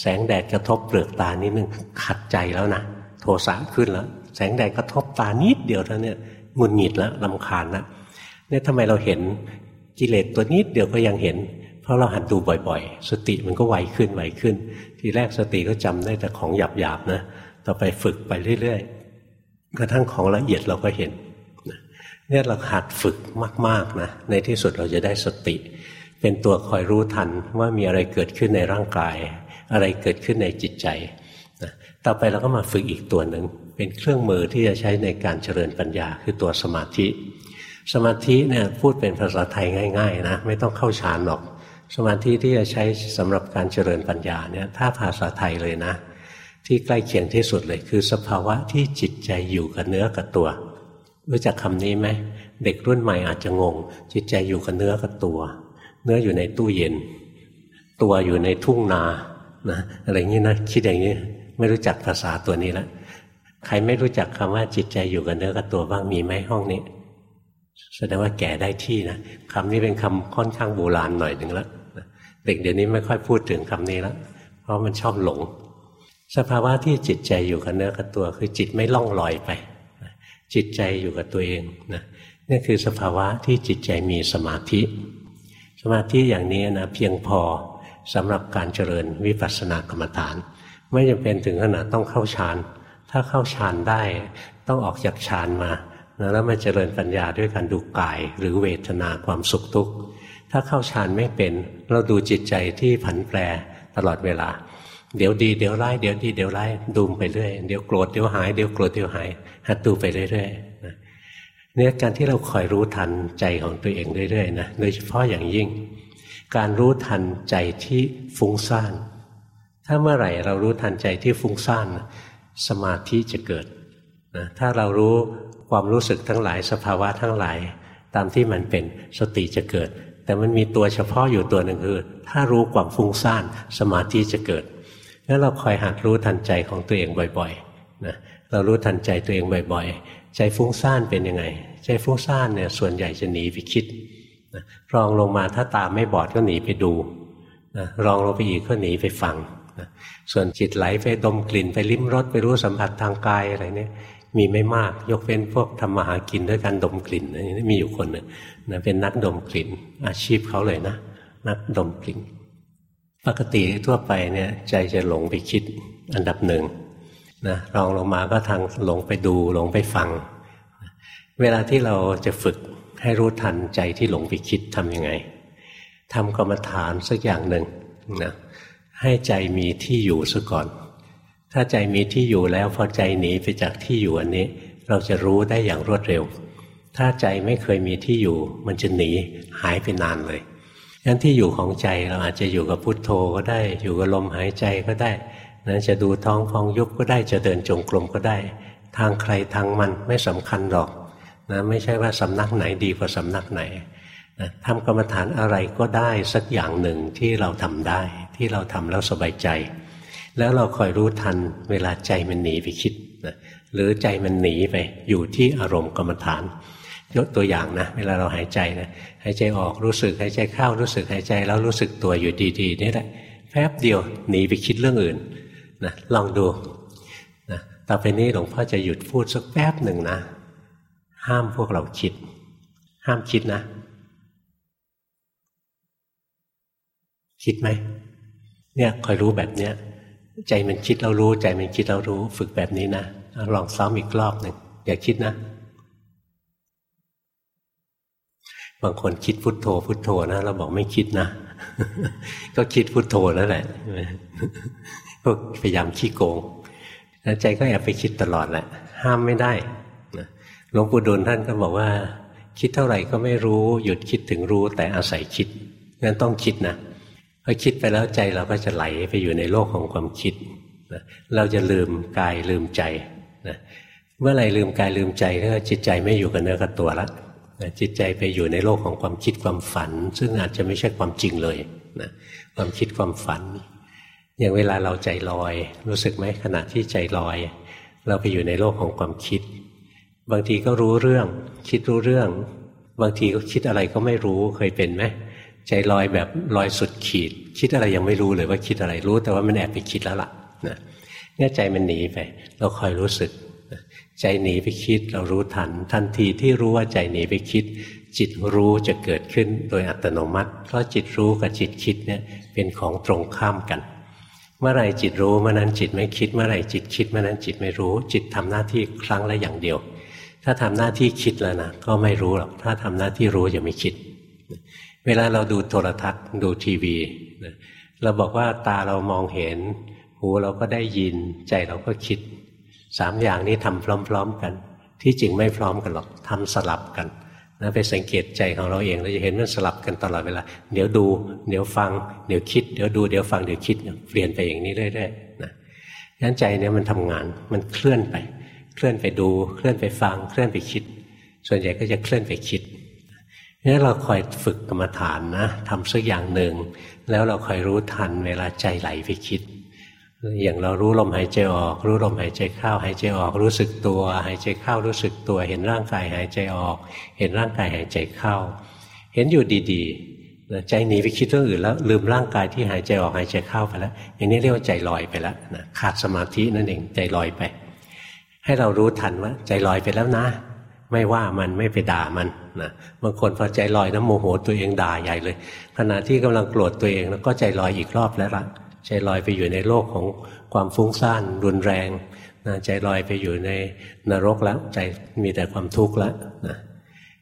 แสงแดดกระทบเปลือกตานิดนึงขัดใจแล้วนะโทสะขึ้นแล้ว แสงแดดกระทบตานิดเดียวเท่านี้ หงุดหงิดแล้วลำคาญนะเนี่ยทำไมเราเห็นกิเลสตัวนิดเดียวก็ยังเห็น เพราะเราหัดดูบ่อยๆ สติมันก็ไวขึ้นไวขึ้น ทีแรกสติก็จำได้แต่ของหยาบๆนะต่อไปฝึกไปเรื่อยๆกระทั่งของละเอียดเราก็เห็นเนี่ยเราหัดฝึกมากๆนะในที่สุดเราจะได้สติ เป็นตัวคอยรู้ทันว่ามีอะไรเกิดขึ้นในร่างกาย อะไรเกิดขึ้นในจิตใจ ต่อไปเราก็มาฝึกอีกตัวหนึ่งเป็นเครื่องมือที่จะใช้ในการเจริญปัญญาคือตัวสมาธิ สมาธิเนี่ยพูดเป็นภาษาไทยง่ายๆนะไม่ต้องเข้าฌานหรอก สมาธิที่จะใช้สำหรับการเจริญปัญญาเนี่ยถ้าภาษาไทยเลยนะ ที่ใกล้เคียงที่สุดเลย คือสภาวะที่จิตใจอยู่กับเนื้อกับตัว รู้จักคำนี้ไหมเด็กรุ่นใหม่อาจจะงง จิตใจอยู่กับเนื้อกับตัว เนื้ออยู่ในตู้เย็น ตัวอยู่ในทุ่งนานะอะไรอย่างนี้นะคิดอย่างนี้ ไม่รู้จักภาษาตัวนี้แล้วใครไม่รู้จักคำว่าจิตใจอยู่กับเนื้อกับตัวบ้างมีไหมห้องนี้ แสดงว่าแก่ได้ที่นะคำนี้เป็นคำค่อนข้างโบราณหน่อยหนึ่งแล้วเด็กเดี๋ยวนี้ไม่ค่อยพูดถึงคำนี้แล้วเพราะมันชอบหลง สภาวะที่จิตใจอยู่กับเนื้อกับตัว คือจิตไม่ล่องลอยไป จิตใจอยู่กับตัวเองนะนี่คือสภาวะที่จิตใจมีสมาธิ สมาธิอย่างนี้นะเพียงพอสำหรับการเจริญวิปัสสนากรรมฐาน ไม่จำเป็นถึงขนาดต้องเข้าฌานถ้าเข้าฌานได้ต้องออกจากฌานมาแล้วมาเจริญปัญญาด้วยการดูกาย หรือเวทนาความสุขทุกข์ถ้าเข้าฌานไม่เป็น เราดูจิตใจที่ผันแปรตลอดเวลา เดี๋ยวดีเดี๋ยวร้ายเดี๋ยวดีเดี๋ยวร้ายดูไปเรื่อยเดี๋ยวโกรธเดี๋ยวหายเดี๋ยวโกรธเดี๋ยวหายหัดดูไปเรื่อยๆเนี่ยการที่เราคอยรู้ทันใจของตัวเองเรื่อยๆนะโดยเฉพาะอย่างยิ่ง การรู้ทันใจที่ฟุ้งซ่าน ถ้าเมื่อไหร่เรารู้ทันใจที่ฟุ้งซ่านสมาธิจะเกิดนะถ้าเรารู้ความรู้สึกทั้งหลายสภาวะทั้งหลาย ตามที่มันเป็นสติจะเกิด แต่มันมีตัวเฉพาะอยู่ตัวหนึ่งคือ ถ้ารู้ความฟุ้งซ่านสมาธิจะเกิดงั้นเราคอยหัดรู้ทันใจของตัวเองบ่อยๆนะเรารู้ทันใจตัวเองบ่อยๆ ใจฟุ้งซ่านเป็นยังไง ใจฟุ้งซ่านเนี่ยส่วนใหญ่จะหนีไปคิดนะรองลงมาถ้าตาไม่บอดก็หนีไปดูนะรองลงไปอีกก็หนีไปฟัง นะส่วนจิตไหลไปดมกลิ่นไปลิ้มรสไปรู้สัมผัสทางกายอะไรเนี่ยมีไม่มากยกเว้นพวกทำมาหากินด้วยการดมกลิ่นนี่มีอยู่คนนึงนะเป็นนักดมกลิ่น อาชีพเขาเลยนะ นักดมกลิ่น ปกติทั่วไปเนี่ยใจจะหลงไปคิดอันดับหนึ่งนะรองลงมาก็ทางหลงไปดูหลงไปฟัง เวลาที่เราจะฝึกให้รู้ทันใจที่หลงไปคิดทำยังไงทำกรรมฐานสักอย่างหนึ่งนะ ให้ใจมีที่อยู่ซะก่อน ถ้าใจมีที่อยู่แล้วพอใจหนีไปจากที่อยู่อันนี้ เราจะรู้ได้อย่างรวดเร็ว ถ้าใจไม่เคยมีที่อยู่ มันจะหนีหายไปนานเลยงั้นที่อยู่ของใจเราอาจจะอยู่กับพุทโธก็ได้ อยู่กับลมหายใจก็ได้นะจะดูท้องฟองยุบก็ได้จะเดินจงกรมก็ได้ ทางใครทางมันไม่สำคัญหรอกนะไม่ใช่ว่าสำนักไหนดีกว่าสำนักไหน ทำกรรมฐานอะไรก็ได้สักอย่างหนึ่งที่เราทำได้ ที่เราทำแล้วสบายใจ แล้วเราคอยรู้ทันเวลาใจมันหนีไปคิดนะหรือใจมันหนีไปอยู่ที่อารมณ์กรรมฐาน ยกตัวอย่างนะ เวลาเราหายใจนะหายใจออกรู้สึกหายใจเข้ารู้สึกหายใจ แล้วรู้สึกตัวอยู่ดีๆนี่แหละแป๊บเดียวหนีไปคิดเรื่องอื่นนะลองดูนะต่อไปนี้หลวงพ่อจะหยุดพูดสักแป๊บหนึ่งนะ ห้ามพวกเราคิด ห้ามคิดนะ คิดไหมเนี่ยคอยรู้แบบเนี้ยใจมันคิดเรารู้ ใจมันคิดเรารู้ ฝึกแบบนี้นะลองซ้อมอีกรอบหนึ่งอย่าคิดนะ บางคนคิดพุทโธ พุทโธนะเราบอกไม่คิดนะก็คิดพุทโธนั่นแหละพวกพยายามขี้โกงใจก็แอบไปคิดตลอดแหละห้ามไม่ได้หลวงปู่ดูลท่านก็บอกว่า คิดเท่าไหร่ก็ไม่รู้ หยุดคิดถึงรู้แต่อาศัยคิดงั้นต้องคิดนะ พอคิดไปแล้วใจเราก็จะไหลไปอยู่ในโลกของความคิดเราจะลืมกายลืมใจเมื่อไรลืมกายลืมใจก็จิตใจไม่อยู่กับเนื้อกับตัวแล้วจิตใจไปอยู่ในโลกของความคิดความฝัน ซึ่งอาจจะไม่ใช่ความจริงเลยนะความคิดความฝัน อย่างเวลาเราใจลอย รู้สึกไหมขณะที่ใจลอย เราไปอยู่ในโลกของความคิด บางทีก็รู้เรื่อง คิดรู้เรื่อง บางทีก็คิดอะไรก็ไม่รู้เคยเป็นไหม ใจลอยแบบลอยสุดขีด คิดอะไรยังไม่รู้เลยว่าคิดอะไรรู้ แต่ว่ามันแอบไปคิดแล้วล่ะนะเนี่ยใจมันหนีไป เราคอยรู้สึก ใจหนีไปคิดเรารู้ทัน ทันทีที่รู้ว่าใจหนีไปคิด จิตรู้จะเกิดขึ้นโดยอัตโนมัติ เพราะจิตรู้กับจิตคิดเนี่ยเป็นของตรงข้ามกัน เมื่อไรจิตรู้เมื่อนั้นจิตไม่คิด เมื่อไรจิตคิดเมื่อนั้นจิตไม่รู้ จิตทำหน้าที่ครั้งละอย่างเดียว ถ้าทำหน้าที่คิดแล้วนะก็ไม่รู้หรอกถ้าทำหน้าที่รู้จะไม่คิด เวลาเราดูโทรทัศน์ดูทีวีเราบอกว่าตาเรามองเห็น หูเราก็ได้ยินใจเราก็คิดสามอย่างนี้ทำพร้อม ๆกัน ที่จริงไม่พร้อมกันหรอกทำสลับกันนะไปสังเกตใจของเราเองเราจะเห็นมันสลับกันตลอดเวลาเดี๋ยวดู เดี๋ยวฟัง เดี๋ยวคิด เดี๋ยวดูเดี๋ยวฟังเดี๋ยวคิดเปลี่ยนไปอย่างนี้เรื่อยๆนะงั้นใจเนี่ยมันทำงานมันเคลื่อนไป เคลื่อนไปดู เคลื่อนไปฟัง เคลื่อนไปคิด ส่วนใหญ่ก็จะเคลื่อนไปคิด นี่เราคอยฝึกกรรมฐานนะทำสักอย่างหนึ่ง แล้วเราคอยรู้ทันเวลาใจไหลไปคิด อย่างเรารู้ลมหายใจออก รู้ลมหายใจเข้าหายใจออก รู้สึกตัว หายใจเข้ารู้สึกตัว เห็นร่างกายหายใจออก เห็นร่างกายหายใจเข้า เห็นอยู่ดีๆใจหนีไปคิดเรื่องอื่นแล้ว ลืมร่างกายที่หายใจออกหายใจเข้าไปแล้วอย่างนี้เรียกว่าใจลอยไปแล้วนะขาดสมาธินั่นเองใจลอยไป ให้เรารู้ทันว่าใจลอยไปแล้วนะ ไม่ว่ามันไม่ไปด่ามันนะบางคนพอใจลอยนะโมโหตัวเองด่าใหญ่เลย ขณะที่กำลังโกรธตัวเองแล้วก็ใจลอยอีกรอบแล้วละใจลอยไปอยู่ในโลกของความฟุ้งซ่านรุนแรงนะใจลอยไปอยู่ในนรกแล้วใจมีแต่ความทุกข์แล้วนะ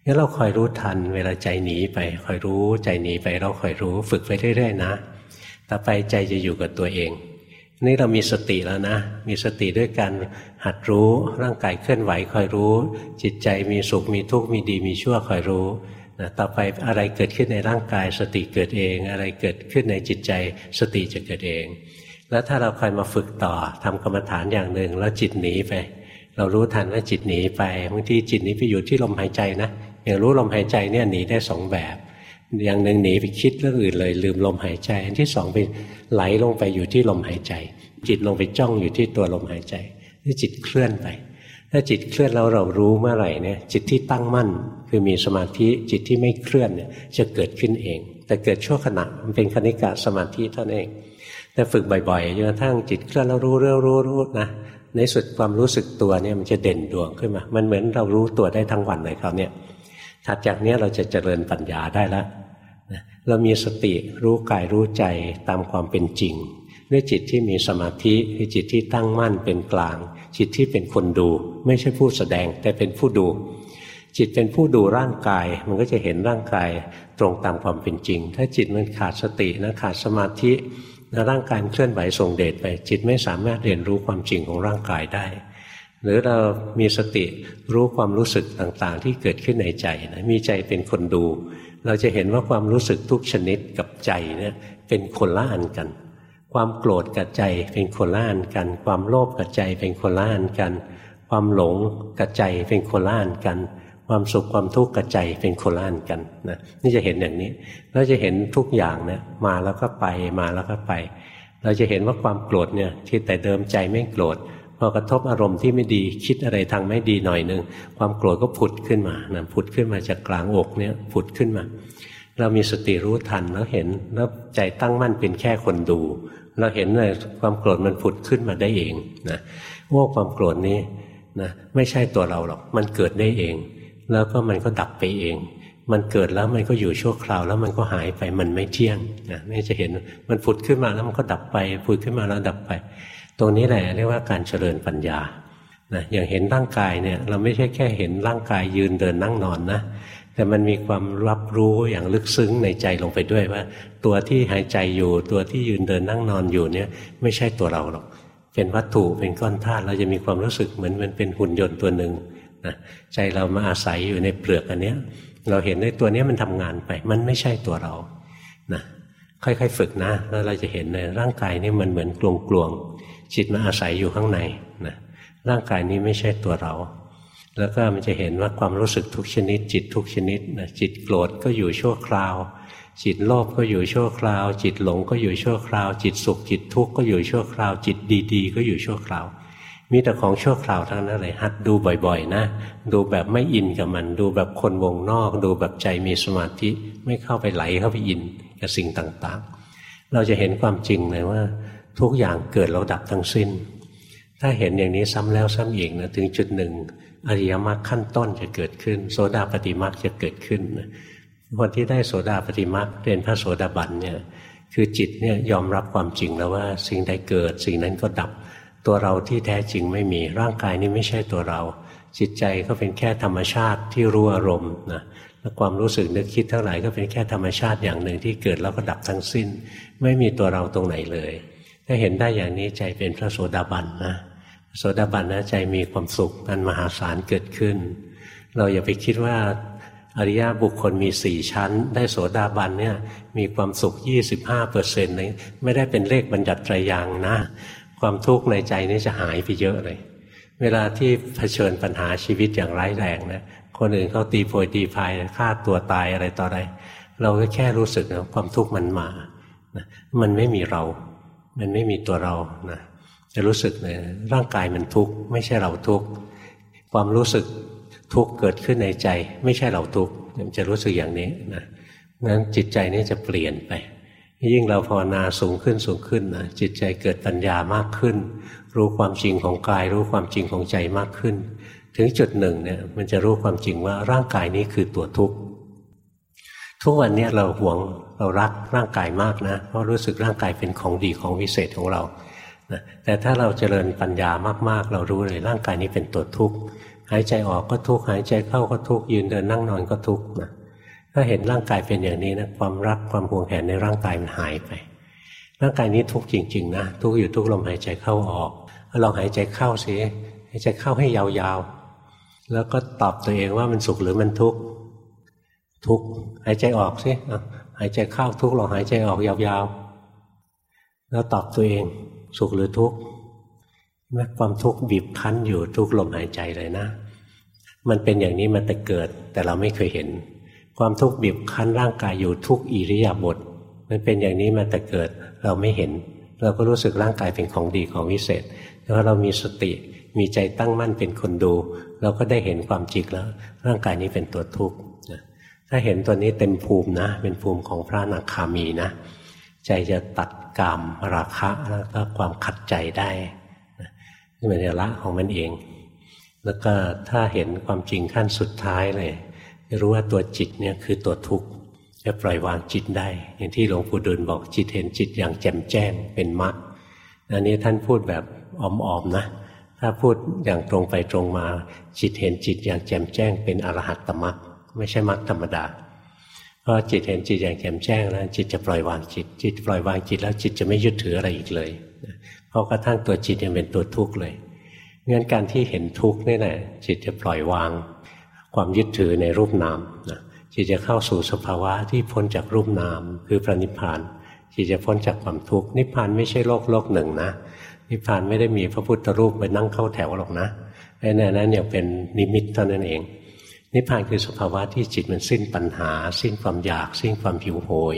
งั้นเราคอยรู้ทันเวลาใจหนีไป คอยรู้ใจหนีไปเราคอยรู้ฝึกไปเรื่อยๆนะ ต่อไปใจจะอยู่กับตัวเอง นี่เรามีสติแล้วนะ มีสติด้วยการหัดรู้ร่างกายเคลื่อนไหวคอยรู้ จิตใจมีสุขมีทุกข์มีดีมีชั่วคอยรู้นะต่อไปอะไรเกิดขึ้นในร่างกาย สติเกิดเอง อะไรเกิดขึ้นในจิตใจสติจะเกิดเอง แล้วถ้าเราคอยมาฝึกต่อทำกรรมฐานอย่างหนึ่งแล้วจิตหนีไป เรารู้ทันว่าจิตหนีไปบางทีจิตนี้ไปอยู่ที่ลมหายใจนะอย่างรู้ลมหายใจเนี่ยหนีได้สองแบบ อย่างหนึ่งหนีไปคิดเรื่องอื่นเลย ลืมลมหายใจ อันที่สองไปไหลลงไปอยู่ที่ลมหายใจ จิตลงไปจ้องอยู่ที่ตัวลมหายใจที่จิตเคลื่อนไป ถ้าจิตเคลื่อนแล้วเรารู้เมื่อไหร่เนี่ยจิตที่ตั้งมั่น คือมีสมาธิจิตที่ไม่เคลื่อนเนี่ยจะเกิดขึ้นเอง แต่เกิดชั่วขณะมันเป็นคณิกะสมาธิเท่านั้นเองแต่ฝึกบ่อยๆจนกระทั่งจิตเคลื่อนแล้วรู้เรื่อรู้รู้นะในสุดความรู้สึกตัวเนี่ยมันจะเด่นดวงขึ้นมา มันเหมือนเรารู้ตัวได้ทั้งวันเลยคราวนี้ถัดจากนี้เราจะเจริญปัญญาได้แล้ว เรามีสติรู้กายรู้ใจตามความเป็นจริงด้วยจิตที่มีสมาธิคือจิตที่ตั้งมั่นเป็นกลาง จิตที่เป็นคนดู ไม่ใช่ผู้แสดงแต่เป็นผู้ดู จิตเป็นผู้ดูร่างกาย มันก็จะเห็นร่างกายตรงตามความเป็นจริง ถ้าจิตมันขาดสตินะขาดสมาธินะร่างกายเคลื่อนไหวส่งเดชไป จิตไม่สามารถเรียนรู้ความจริงของร่างกายได้ หรือเรามีสติรู้ความรู้สึกต่างๆ ที่เกิดขึ้นในใจนะมีใจเป็นคนดู เราจะเห็นว่าความรู้สึกทุกชนิดกับใจเนี่ยเป็นคนละอันกัน ความโกรธกับใจเป็นคนละอันกัน ความโลภกับใจเป็นคนละอันกัน ความหลงกับใจเป็นคนละอันกัน ความสุขความทุกข์กับใจเป็นคนละอันกันนะนี่จะเห็นอย่างนี้เราจะเห็นทุกอย่างเนี่ยมาแล้วก็ไปมาแล้วก็ไป เราจะเห็นว่าความโกรธเนี่ยที่แต่เดิมใจไม่โกรธ พอกระทบอารมณ์ที่ไม่ดีคิดอะไรทางไม่ดีหน่อยหนึ่งความโกรธก็ผุดขึ้นมานะผุดขึ้นมาจากกลางอกเนี่ยผุดขึ้นมา เรามีสติรู้ทันแล้วเห็นแล้วใจตั้งมั่นเป็นแค่คนดู เราเห็นเลยความโกรธมันผุดขึ้นมาได้เองนะว่าความโกรธนี้นะไม่ใช่ตัวเราหรอกมันเกิดได้เอง แล้วก็มันก็ดับไปเอง มันเกิดแล้วมันก็อยู่ชั่วคราวแล้วมันก็หายไปมันไม่เที่ยงนะนี่จะเห็นมันผุดขึ้นมาแล้วมันก็ดับไปผุดขึ้นมาแล้วดับไป รงนี้แหละเรียกว่าการเจริญปัญญานะอย่างเห็นร่างกายเนี่ยเราไม่ใช่แค่เห็นร่างกายยืนเดินนั่งนอนนะแต่มันมีความรับรู้อย่างลึกซึ้งในใจลงไปด้วยว่า ตัวที่หายใจอยู่ตัวที่ยืนเดินนั่งนอนอยู่เนี่ยไม่ใช่ตัวเราหรอกเป็นวัตถุเป็นก้อนธาตุเราจะมีความรู้สึกเหมือนมันเป็นหุ่นยนต์ตัวหนึ่งนะใจเรามาอาศัยอยู่ในเปลือกอันเนี้ยเราเห็นในตัวนี้มันทำงานไป มันไม่ใช่ตัวเรานะค่อยๆ ฝึกนะ แล้วเราจะเห็นในร่างกายนี้มันเหมือนกลวง จิตมาอาศัยอยู่ข้างในนะร่างกายนี้ไม่ใช่ตัวเรา แล้วก็มันจะเห็นว่าความรู้สึกทุกชนิด จิตทุกชนิดนะจิตโกรธก็อยู่ชั่วคราว จิตโลภก็อยู่ชั่วคราว จิตหลงก็อยู่ชั่วคราว จิตสุขจิตทุกข์ก็อยู่ชั่วคราว จิตดีๆ ก็อยู่ชั่วคราว มีแต่ของชั่วคราวทั้งนั้นเลยหัดดูบ่อยๆ นะ ดูแบบไม่อินกับมัน ดูแบบคนวงนอก ดูแบบใจมีสมาธิไม่เข้าไปไหลเข้าไปอินกับสิ่งต่างๆ เราจะเห็นความจริงเลยว่า ทุกอย่างเกิดแล้วดับทั้งสิ้น ถ้าเห็นอย่างนี้ซ้ำแล้วซ้ำอีกนะถึงจุดหนึ่งอริยมรรคขั้นต้นจะเกิดขึ้น โสดาปฏิมรรคจะเกิดขึ้นคนที่ได้โสดาปฏิมรรคเป็นพระโสดาบันเนี่ยคือจิตเนี่ยยอมรับความจริงแล้วว่าสิ่งใดเกิด สิ่งนั้นก็ดับตัวเราที่แท้จริงไม่มีร่างกายนี้ไม่ใช่ตัวเรา จิตใจก็เป็นแค่ธรรมชาติที่รู้อารมณ์นะและความรู้สึกนึกคิดทั้งหลายก็เป็นแค่ธรรมชาติอย่างหนึ่งที่เกิดแล้วก็ดับทั้งสิ้น ไม่มีตัวเราตรงไหนเลย ถ้าเห็นได้อย่างนี้ใจเป็นพระโสดาบันนะโสดาบันนะใจมีความสุขอันมหาศาลเกิดขึ้น เราอย่าไปคิดว่าอริยบุคคลมีสี่ชั้น ได้โสดาบันเนี่ยมีความสุข 25เปอร์เซ็นต์ไม่ได้เป็นเลขบัญญัติไตรยางนะ ความทุกข์ในใจนี่จะหายไปเยอะเลย เวลาที่เผชิญปัญหาชีวิตอย่างร้ายแรงนะคนอื่นเขาตีโพยตีพายฆ่าตัวตายอะไรต่ออะไร เราก็แค่รู้สึกนะความทุกข์มันมา มันไม่มีเรา มันไม่มีตัวเรานะจะรู้สึกเลยร่างกายมันทุกข์ไม่ใช่เราทุกข์ความรู้สึกทุกข์เกิดขึ้นในใจ ไม่ใช่เราทุกข์จะรู้สึกอย่างนี้นะงั้นจิตใจนี้จะเปลี่ยนไป ยิ่งเราภาวนาสูงขึ้นสูงขึ้นนะจิตใจเกิดปัญญามากขึ้น รู้ความจริงของกาย รู้ความจริงของใจมากขึ้น ถึงจุดหนึ่งเนี่ยมันจะรู้ความจริงว่าร่างกายนี้คือตัวทุกข์ทุกวันนี้เราหวง เรารักร่างกายมากนะเพราะรู้สึกร่างกายเป็นของดีของวิเศษของเรานะแต่ถ้าเราเจริญปัญญามากๆ เรารู้เลยร่างกายนี้เป็นตัวทุกข์หายใจออกก็ทุกข์หายใจเข้าก็ทุกข์ยืนเดินนั่งนอนก็ทุกข์นะถ้าเห็นร่างกายเป็นอย่างนี้นะความรักความห่วงแหนในร่างกายมันหายไป ร่างกายนี้ทุกข์จริง ๆ นะ ทุกข์อยู่ทุกลมหายใจเข้าออกลองหายใจเข้าสิหายใจเข้าให้ยาวๆ แล้วก็ตอบตัวเองว่ามันสุขหรือมันทุกข์ทุกข์หายใจออกสิายใจเข้าทุกข์ลองหายใจออกยาวๆ แล้วตอบตัวเองสุขหรือทุกข์แม้ความทุกข์บีบคั้นอยู่ทุกลมหายใจเลยนะ มันเป็นอย่างนี้มันแต่เกิดแต่เราไม่เคยเห็น ความทุกข์บีบคั้นร่างกายอยู่ทุกอิริยาบถมันเป็นอย่างนี้มาแต่เกิดเราไม่เห็น เราก็รู้สึกร่างกายเป็นของดีของวิเศษแต่ว่าเรามีสติมีใจตั้งมั่นเป็นคนดู เราก็ได้เห็นความจริงแล้ว ร่างกายนี้เป็นตัวทุกข์ ถ้าเห็นตัวนี้เต็มภูมินะ เป็นภูมิของพระอนาคามีนะ ใจจะตัดกามราคะแล้วก็ความขัดใจได้นี่เป็นละของมันเอง แล้วก็ถ้าเห็นความจริงขั้นสุดท้ายเลยรู้ว่าตัวจิตเนี่ยคือตัวทุกข์จะปล่อยวางจิตได้ อย่างที่หลวงปู่ดุลบอกจิตเห็นจิตอย่างแจ่มแจ้งเป็นมรรคอันนี้ท่านพูดแบบอ้อมๆนะ ถ้าพูดอย่างตรงไปตรงมา จิตเห็นจิตอย่างแจ่มแจ้งเป็นอรหัตตมรรค ไม่ใช่มรรคธรรมดาเพราะจิตเห็นจิตอย่างแจ่มแจ้งแล้วจิตจะปล่อยวางจิต จิตปล่อยวางจิตแล้วจิตจะไม่ยึดถืออะไรอีกเลย เพราะกระทั่งตัวจิตยังเป็นตัวทุกข์เลยงั้นการที่เห็นทุกข์นี่แหละจิตจะปล่อยวาง ความยึดถือในรูปนามนะจิตจะเข้าสู่สภาวะที่พ้นจากรูปนาม คือพระนิพพานจิตจะพ้นจากความทุกข์นิพพานไม่ใช่โลกโลกหนึ่งนะ นิพพานไม่ได้มีพระพุทธรูปไปนั่งเข้าแถวหรอกนะไอ้นั่นนั้นยังเป็นนิมิตเท่านั้นเอง นิพพานคือสภาวะที่จิตมันสิ้นปัญหา สิ้นความอยาก สิ้นความหิวโหย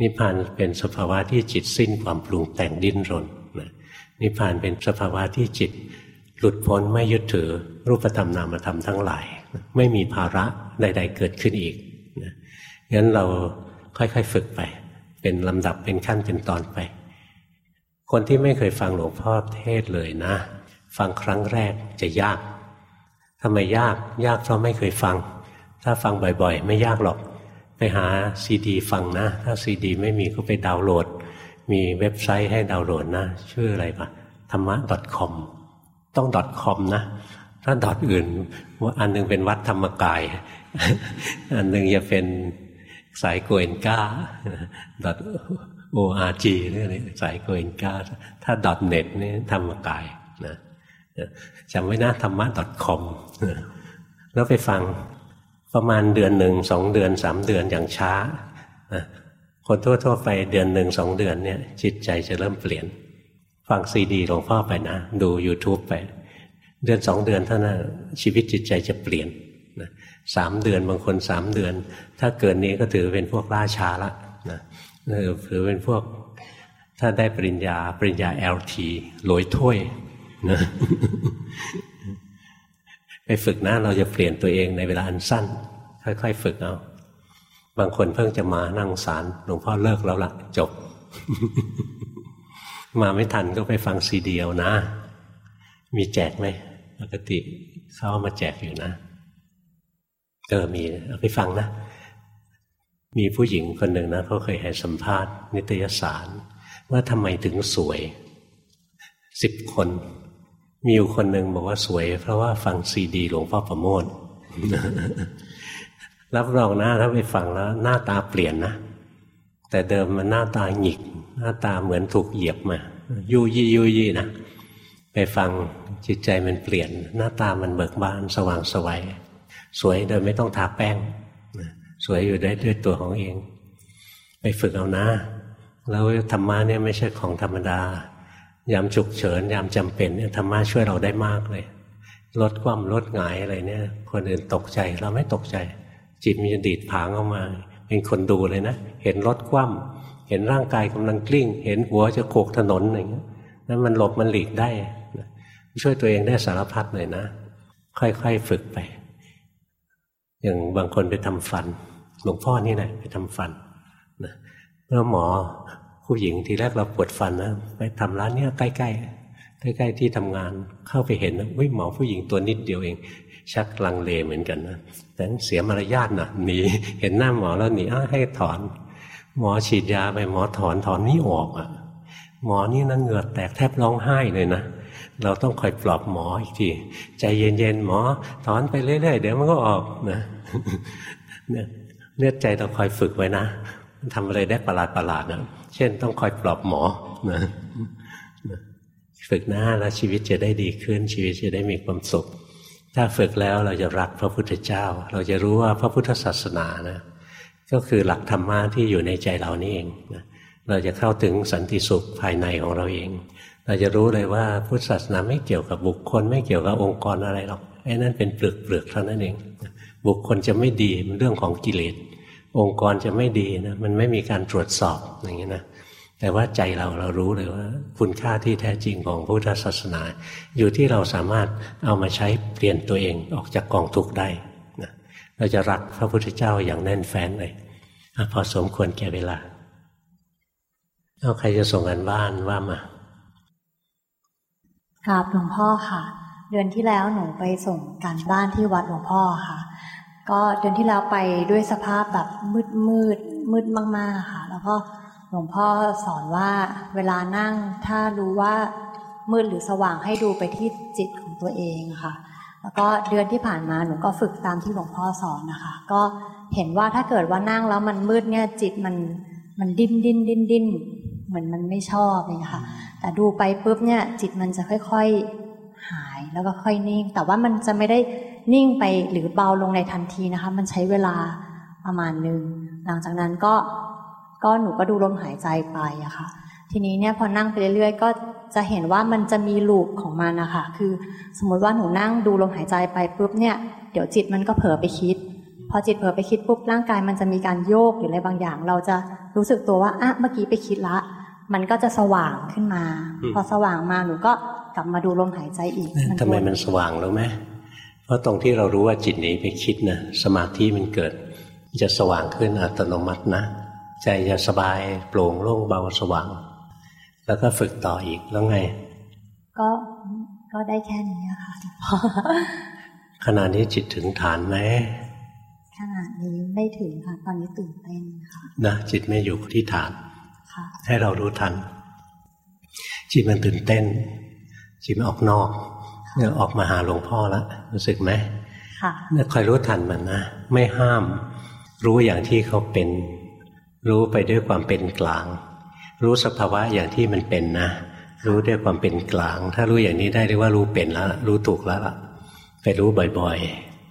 นิพพานเป็นสภาวะที่จิตสิ้นความปรุงแต่งดิ้นรนนิพพานเป็นสภาวะที่จิต หลุดพ้นไม่ยึดถือรูปธรรมนามธรรมทั้งหลาย ไม่มีภาระใด ๆ เกิดขึ้นอีกนะงั้นเราค่อยๆฝึกไป เป็นลำดับเป็นขั้นเป็นตอนไป คนที่ไม่เคยฟังหลวงพ่อเทศเลยนะ ฟังครั้งแรกจะยาก ทำไมยากยากเพราะไม่เคยฟัง ถ้าฟังบ่อยๆ ไม่ยากหรอก ไปหาซีดีฟังนะ ถ้าซีดีไม่มีก็ไปดาวน์โหลด มีเว็บไซต์ให้ดาวน์โหลดนะ ชื่ออะไรปะธรรมะ .com ต้อง .com นะ ถ้า dot อื่นว่าอันนึงเป็นวัดธรรมกาย อันนึงจะเป็นสายโกเอนก้า dot ORG นี่สายโกเอนก้าถ้า dot net นี่ธรรมกายนะ จำไว้นะธรรมะ .com แล้วไปฟังประมาณเดือนหนึ่งสองเดือนสามเดือนอย่างช้าคนทั่วๆไปเดือนหนึ่งสองเดือนเนี่ยจิตใจจะเริ่มเปลี่ยน ฟังซีดีหลวงพ่อไปนะ ดู YouTube ไป เดือนสองเดือนเท่านั้นชีวิตจิตใจจะเปลี่ยนสามเดือนบางคนสามเดือน ถ้าเกินนี้ก็ถือเป็นพวกล่าช้าละนะถือเป็นพวกถ้าได้ปริญญาปริญญา LT ลอยถ้วย นะไปฝึกนะเราจะเปลี่ยนตัวเองในเวลาอันสั้น ค่อย ๆ ฝึกเอา บางคนเพิ่งจะมานั่งสารหลวงพ่อเลิกแล้วละ่ะ จบ มาไม่ทันก็ไปฟังซีดีเอานะ มีแจกไหมปกติเขาเอามาแจกอยู่นะเออมีเอาไปฟังนะ มีผู้หญิงคนหนึ่งนะเขาเคยให้สัมภาษณ์ นิตยสาร ว่าทำไมถึงสวยสิบคน มีอยู่คนหนึ่งบอกว่าสวย เพราะว่าฟังซีดีหลวงพ่อประโมทรับรองนะถ้าไปฟังแล้ว หน้าตาเปลี่ยนนะ แต่เดิมมันหน้าตาหงิก หน้าตาเหมือนถูกเหยียบมา ยุยี่ยุยี่นะไปฟังจิตใจมันเปลี่ยน หน้าตามันเบิกบานสว่างสวัยสวยโดยไม่ต้องทาแป้งสวยอยู่ได้ด้วยตัวของเอง ไปฝึกเอานะ แล้วธรรมะเนี่ยไม่ใช่ของธรรมดา ยามฉุกเฉินยามจำเป็นเนี่ยธรรมะช่วยเราได้มากเลยลดความลดหงายอะไรเนี่ย คนอื่นตกใจเราไม่ตกใจ จิตมีดีดผางออกมา เป็นคนดูเลยนะ เห็นรถคว่ำเห็นร่างกายกำลังกลิ้ง เห็นหัวจะโขกถนนอะไรเงี้ยนั้นมันหลบมันหลีกได้ช่วยตัวเองได้สารพัดเลยนะ ค่อยๆฝึกไป อย่างบางคนไปทำฟัน หลวงพ่อนี่แหละไปทำฟันนะเมื่อหมอ ผู้หญิงทีแรกเราปวดฟันนะไปทำร้านเนี้ยใกล้ๆใกล้ๆที่ทำงานเข้าไปเห็นนะวิหมอผู้หญิงตัวนิดเดียวเอง ชักลังเลเหมือนกันนะแต่เสียมารยาทนะหนีเห็นหน้าหมอแล้วหนีให้ถอน หมอฉีดยาไปหมอถอนถอนนี่ออกอะ หมอนี่นั่งเหงื่อแตกแทบร้องไห้เลยนะเราต้องคอยปลอบหมออีกที ใจเย็นๆหมอ ถอนไปเรื่อยๆเดี๋ยวมันก็ออกนะเนี่ยเลือดใจต้องคอยฝึกไว้นะทำอะไรได้ประหลาดประหลาดนะ เช่นต้องคอยปลอบหมอนะฝึกหน้าแล้วชีวิตจะได้ดีขึ้น ชีวิตจะได้มีความสุข ถ้าฝึกแล้วเราจะรักพระพุทธเจ้า เราจะรู้ว่าพระพุทธศาสนานะก็คือหลักธรรมะที่อยู่ในใจเรานี่เองนะเราจะเข้าถึงสันติสุขภายในของเราเอง เราจะรู้เลยว่าพุทธศาสนาไม่เกี่ยวกับบุคคล ไม่เกี่ยวกับองค์กรอะไรหรอกไอ้นั่นเป็นเปลือกเปลือกเท่านั้นเอง บุคคลจะไม่ดีมันเรื่องของกิเลส องค์กรจะไม่ดีนะมันไม่มีการตรวจสอบอย่างนี้นะแต่ว่าใจเราเรารู้เลยว่า คุณค่าที่แท้จริงของพุทธศาสนา อยู่ที่เราสามารถเอามาใช้เปลี่ยนตัวเองออกจากกองทุกข์ได้นะเราจะรักพระพุทธเจ้าอย่างแน่นแฟ้นเลยพอสมควรแก่เวลาเอาใครจะส่งกันบ้านว่ามากราบหลวงพ่อค่ะ เดือนที่แล้วหนูไปส่งการบ้านที่วัดหลวงพ่อค่ะ ก็เดือนที่แล้วไปด้วยสภาพแบบมืดมืดมืดมาก ๆ ค่ะ แล้วก็หลวงพ่อสอนว่าเวลานั่งถ้ารู้ว่ามืดหรือสว่างให้ดูไปที่จิตของตัวเองค่ะ แล้วก็เดือนที่ผ่านมาหนูก็ฝึกตามที่หลวงพ่อสอนนะคะ ก็เห็นว่าถ้าเกิดว่านั่งแล้วมันมืดเนี่ยจิตมันมันดิ้นดิ้นดิ้นดิ้นเหมือนมันไม่ชอบเลยค่ะ แต่ดูไปปุ๊บเนี่ยจิตมันจะค่อย ๆหายแล้วก็ค่อยนิ่ง แต่ว่ามันจะไม่ได้ นิ่งไปหรือเบาลงในทันทีนะคะ มันใช้เวลาประมาณหนึ่งหลังจากนั้นก็ก็หนูก็ดูลมหายใจไปอะค่ะ ทีนี้เนี่ยพอนั่งไปเรื่อยๆ ก็จะเห็นว่ามันจะมีลูปของมันนะคะคือสมมติว่าหนูนั่งดูลมหายใจไปปุ๊บเนี่ยเดี๋ยวจิตมันก็เผลอไปคิด พอจิตเผลอไปคิดปุ๊บร่างกายมันจะมีการโยกหรืออะไรบางอย่าง เราจะรู้สึกตัวว่าอะเมื่อกี้ไปคิดละ มันก็จะสว่างขึ้นมา พอสว่างมาหนูก็กลับมาดูลมหายใจอีกทำไมมันสว่างรู้ไหม เพราะตรงที่เรารู้ว่าจิตนี้ไปคิดนะสมาธิมันเกิด จะสว่างขึ้นอัตโนมัตินะ ใจจะสบายโปร่งโล่งเบาสว่าง แล้วก็ฝึกต่ออีกแล้วไง ก็ก็ได้แค่นี้ค่ะขณะนี้จิตถึงฐานไหมขณะนี้ไม่ถึงค่ะ ตอนนี้ตื่นเต้นค่ะนะจิตไม่อยู่ที่ฐานให้เรารู้ทัน จิตมันตื่นเต้น จิตมันออกนอก เนี่ยออกมาหาหลวงพ่อแล้วรู้สึกไหมค่ะเนี่ยคอยรู้ทันมันนะไม่ห้าม รู้อย่างที่เขาเป็น รู้ไปด้วยความเป็นกลาง รู้สภาวะอย่างที่มันเป็นนะรู้ด้วยความเป็นกลาง ถ้ารู้อย่างนี้ได้เรียกว่ารู้เป็นแล้วรู้ถูกแล้วล่ะ ไปรู้บ่อย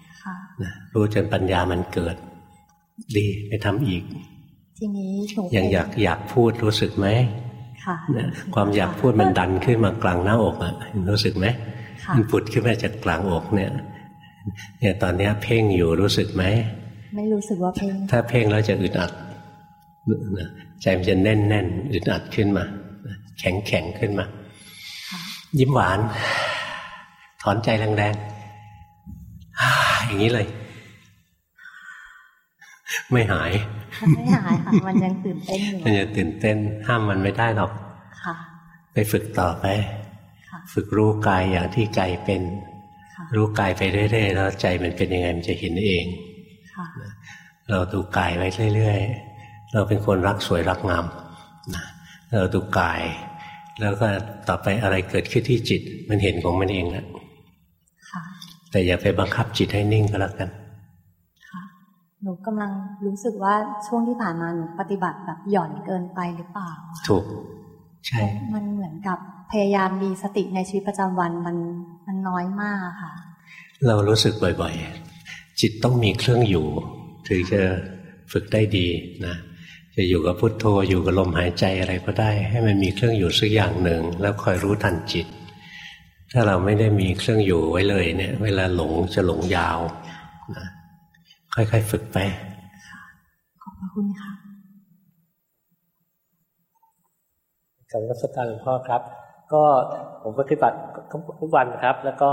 ๆนะรู้จนปัญญามันเกิด ดีไปทำอีก ทีนี้ยังอยากอยากพูดรู้สึกไหมค่ะความอยากพูดมันดันขึ้นมากลางหน้าอกอะรู้สึกไหม มันปุดขึ้นมาจากกลางอกเนี่ยเนี่ยตอนนี้เพ่งอยู่รู้สึกไหมไม่รู้สึกว่าเพ่งถ้าเพ่งแล้วจะอึดอัดใจมันจะแน่นแน่นอึดอัดขึ้นมา แข็งแข็งขึ้นมา ยิ้มหวาน ถอนใจแรงๆอย่างนี้เลย ไม่หายไม่หายค่ะมันยังตื่นเต้นอยู่มันยังตื่นเต้น ห้ามมันไม่ได้หรอกค่ะ ไปฝึกต่อไป ฝึกรู้กายอย่างที่กายเป็น รู้กายไปเรื่อยๆแล้วใจมันเป็นยังไงมันจะเห็นเองเราดูกายไว้เรื่อยๆ เราเป็นคนรักสวยรักงามนะเราดูกาย แล้วก็ต่อไปอะไรเกิดขึ้นที่จิต มันเห็นของมันเองแล้วแต่อย่าไปบังคับจิตให้นิ่งก็แล้วกันหนูกำลังรู้สึกว่าช่วงที่ผ่านมาหนูปฏิบัติแบบหย่อนเกินไปหรือเปล่า ถูก ใช่ มันเหมือนกับ พยายามมีสติในชีวิตประจำวันมันมันน้อยมากค่ะ เรารู้สึกบ่อยๆ จิตต้องมีเครื่องอยู่ ถึงจะฝึกได้ดีนะจะอยู่กับพุทโธอยู่กับลมหายใจอะไรก็ได้ ให้มันมีเครื่องอยู่สักอย่างหนึ่ง แล้วคอยรู้ทันจิต ถ้าเราไม่ได้มีเครื่องอยู่ไว้เลยเนี่ย เวลาหลงจะหลงยาวนะค่อยๆฝึกไปขอบพระคุณค่ะกรรมสการหลวงพ่อครับ ก็ผมปฏิบัติทุกวันครับ แล้วก็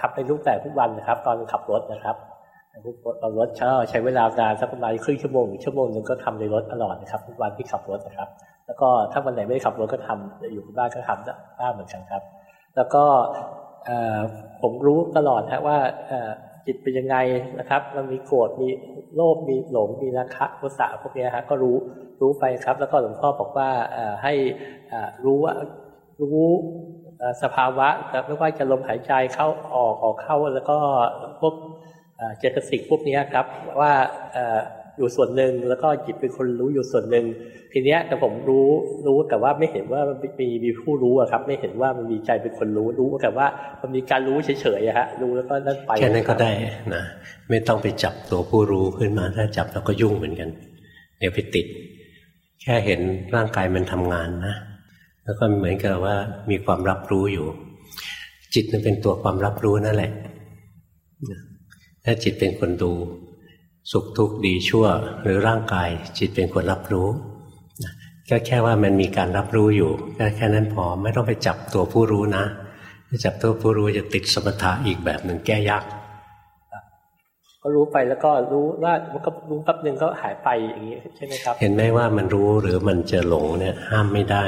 ขับในรูปแบบทุกวันนะครับ ตอนขับรถนะครับเรารถเช่าใช้เวลานานสักประมาณครึ่งชั่วโมงชั่วโมงหนึ่งก็ทำในรถตลอดนะครับทุกวันที่ขับรถนะครับ แล้วก็ถ้าวันไหนไม่ได้ขับรถก็ทำอยู่บ้านก็ทำได้เหมือนกันครับ แล้วก็ผมรู้ตลอดนะว่าจิตเป็นยังไงนะครับ มันมีโกรธมีโลภมีหลงมีราคะโทสะพวกนี้ฮะก็รู้รู้ไปครับ แล้วก็หลวงพ่อบอกว่าให้รู้ว่า รู้สภาวะไม่ว่าจะลมหายใจเข้าออกออกเข้าแล้วก็พวกเจตสิกพวกนี้ครับ ว่าอยู่ส่วนหนึ่งแล้วก็จิตเป็นคนรู้อยู่ส่วนหนึ่งทีเนี้ยแต่ผมรู้รู้แต่ว่าไม่เห็นว่ามันมีมีผู้รู้อะครับ ไม่เห็นว่ามันมีใจเป็นคนรู้รู้แต่ว่ามันมีการรู้เฉยๆอะฮะรู้แล้วก็นั่นไปแค่นั้นก็ได้นะไม่ต้องไปจับตัวผู้รู้ขึ้นมาถ้าจับแล้วก็ยุ่งเหมือนกัน เดี๋ยวไปติด แค่เห็นร่างกายมันทำงานนะ แล้วก็เหมือนกับว่ามีความรับรู้อยู่ จิตมันเป็นตัวความรับรู้นั่นแหละถ้าจิตเป็นคนดู สุขทุกข์ดีชั่ว หรือร่างกาย จิตเป็นคนรับรู้ก็แค่ว่ามันมีการรับรู้อยู่แค่แค่นั้นพอไม่ต้องไปจับตัวผู้รู้นะถ้าจับตัวผู้รู้จะติดสมถะอีกแบบหนึ่งแก้ยากก็รู้ไปแล้วก็รู้ว่ามันก็รู้แป๊บหนึ่งก็หายไปอย่างนี้ใช่ไหมครับ เห็นไหมว่ามันรู้หรือมันจะหลงเนี่ยห้ามไม่ได้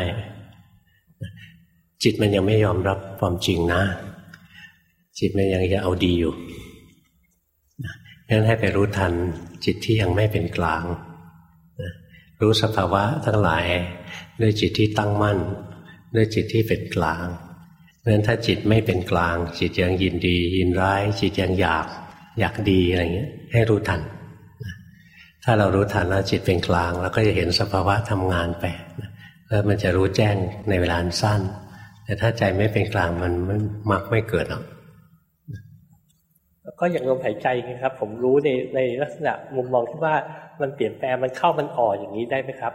จิตมันยังไม่ยอมรับความจริงนะ จิตมันยังจะเอาดีอยู่งั้นให้ไปรู้ทันจิตที่ยังไม่เป็นกลางรู้สภาวะทั้งหลาย ด้วยจิตที่ตั้งมั่น ด้วยจิตที่เป็นกลางเพราะฉะนั้นถ้าจิตไม่เป็นกลาง จิตยังยินดี ยินร้าย จิตยังอยาก อยากดีอะไรเงี้ย ให้รู้ทัน ถ้าเรารู้ทันแล้วจิตเป็นกลางเราก็จะเห็นสภาวะทำงานไปแล้วมันจะรู้แจ้งในเวลาสั้น แต่ถ้าใจไม่เป็นกลางมันมันมักไม่เกิดหรอกก็อย่างลมหายใจนะครับ ผมรู้ในในลักษณะมุมมองที่ว่ามันเปลี่ยนแปลงมันเข้ามันออกอย่างนี้ได้ไหมครับ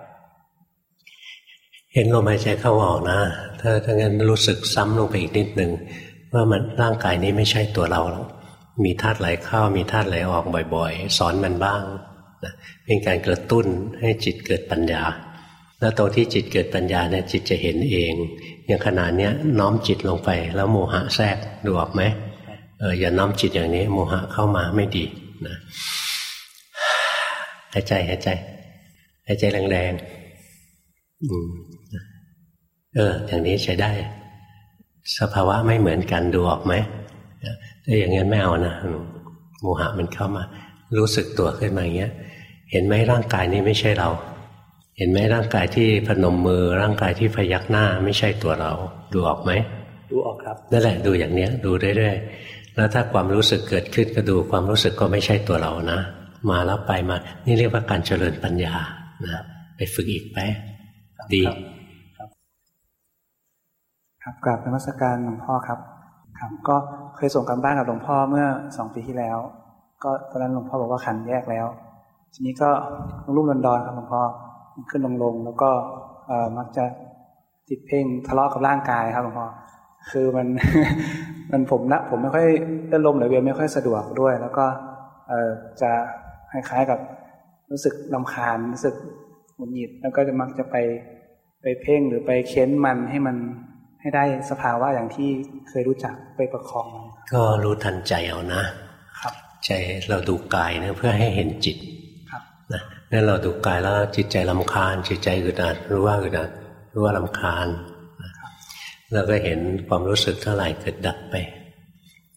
เห็นลมหายใจเข้าออกนะ ถ้าถ้างั้นรู้สึกซ้ำลงไปอีกนิดหนึ่งว่ามันร่างกายนี้ไม่ใช่ตัวเราหรอกมีธาตุไหลเข้ามีธาตุไหลออกบ่อย ๆ สอนมันบ้างนะเป็นการกระตุ้นให้จิตเกิดปัญญา แล้วตรงที่จิตเกิดปัญญาเนี่ยจิตจะเห็นเอง อย่างขนาดนี้น้อมจิตลงไป แล้วโมหะแทรกดูออกไหมเอออย่าน้อมจิตอย่างนี้ โมหะเข้ามาไม่ดีนะหายใจหายใจหายใจแรงๆอืมเออ อย่างนี้ใช้ได้ สภาวะไม่เหมือนกันดูออกไหมถ้าอย่างนี้ไม่เอานะโมหะมันเข้ามา รู้สึกตัวขึ้นมาอย่างเงี้ย เห็นไหมร่างกายนี้ไม่ใช่เรา เห็นไหมร่างกายที่พนมมือร่างกายที่พยักหน้าไม่ใช่ตัวเรา ดูออกไหมดูออกครับนั่นแหละดูอย่างเนี้ยดูเรื่อยๆแล้วถ้าความรู้สึกเกิดขึ้นก็ดูความรู้สึกก็ไม่ใช่ตัวเรานะ มาแล้วไปมา นี่เรียกว่าการเจริญปัญญานะไปฝึกอีกไปดี ครับกราบนมัสการหลวงพ่อครับครับก็เคยส่งกันบ้านกับหลวงพ่อเมื่อสองปีที่แล้ว ก็ตอนนั้นหลวงพ่อบอกว่าขันแยกแล้ว ทีนี้ก็ลงรุ่มดอนครับหลวงพ่อ ขึ้นลงลงแล้วก็เอมักจะติดเพ่งทะเลาะกับร่างกายครับหลวงพ่อคือมันมันผมนะผมไม่ค่อยเดินลมหรือเวียนไม่ค่อยสะดวกด้วย แล้วก็เอจะคล้ายๆกับรู้สึกลาคาญรู้สึกหงุดหงิดแล้วก็จะมักจะไปไปเพ่งหรือไปเค้นมันให้มันให้ได้สภาวะอย่างที่เคยรู้จักไปประคองก็รู้ทันใจเอานะครับ ใจเราดูกายนะเพื่อให้เห็นจิตครับนะ นั่นเราดูกายแล้วจิตใจลำคาญ จิตใจอึดอัดรู้ว่าอึดอัดรู้ว่าลำคาญแล้วก็เห็นความรู้สึกเท่าไหร่เกิดดับไป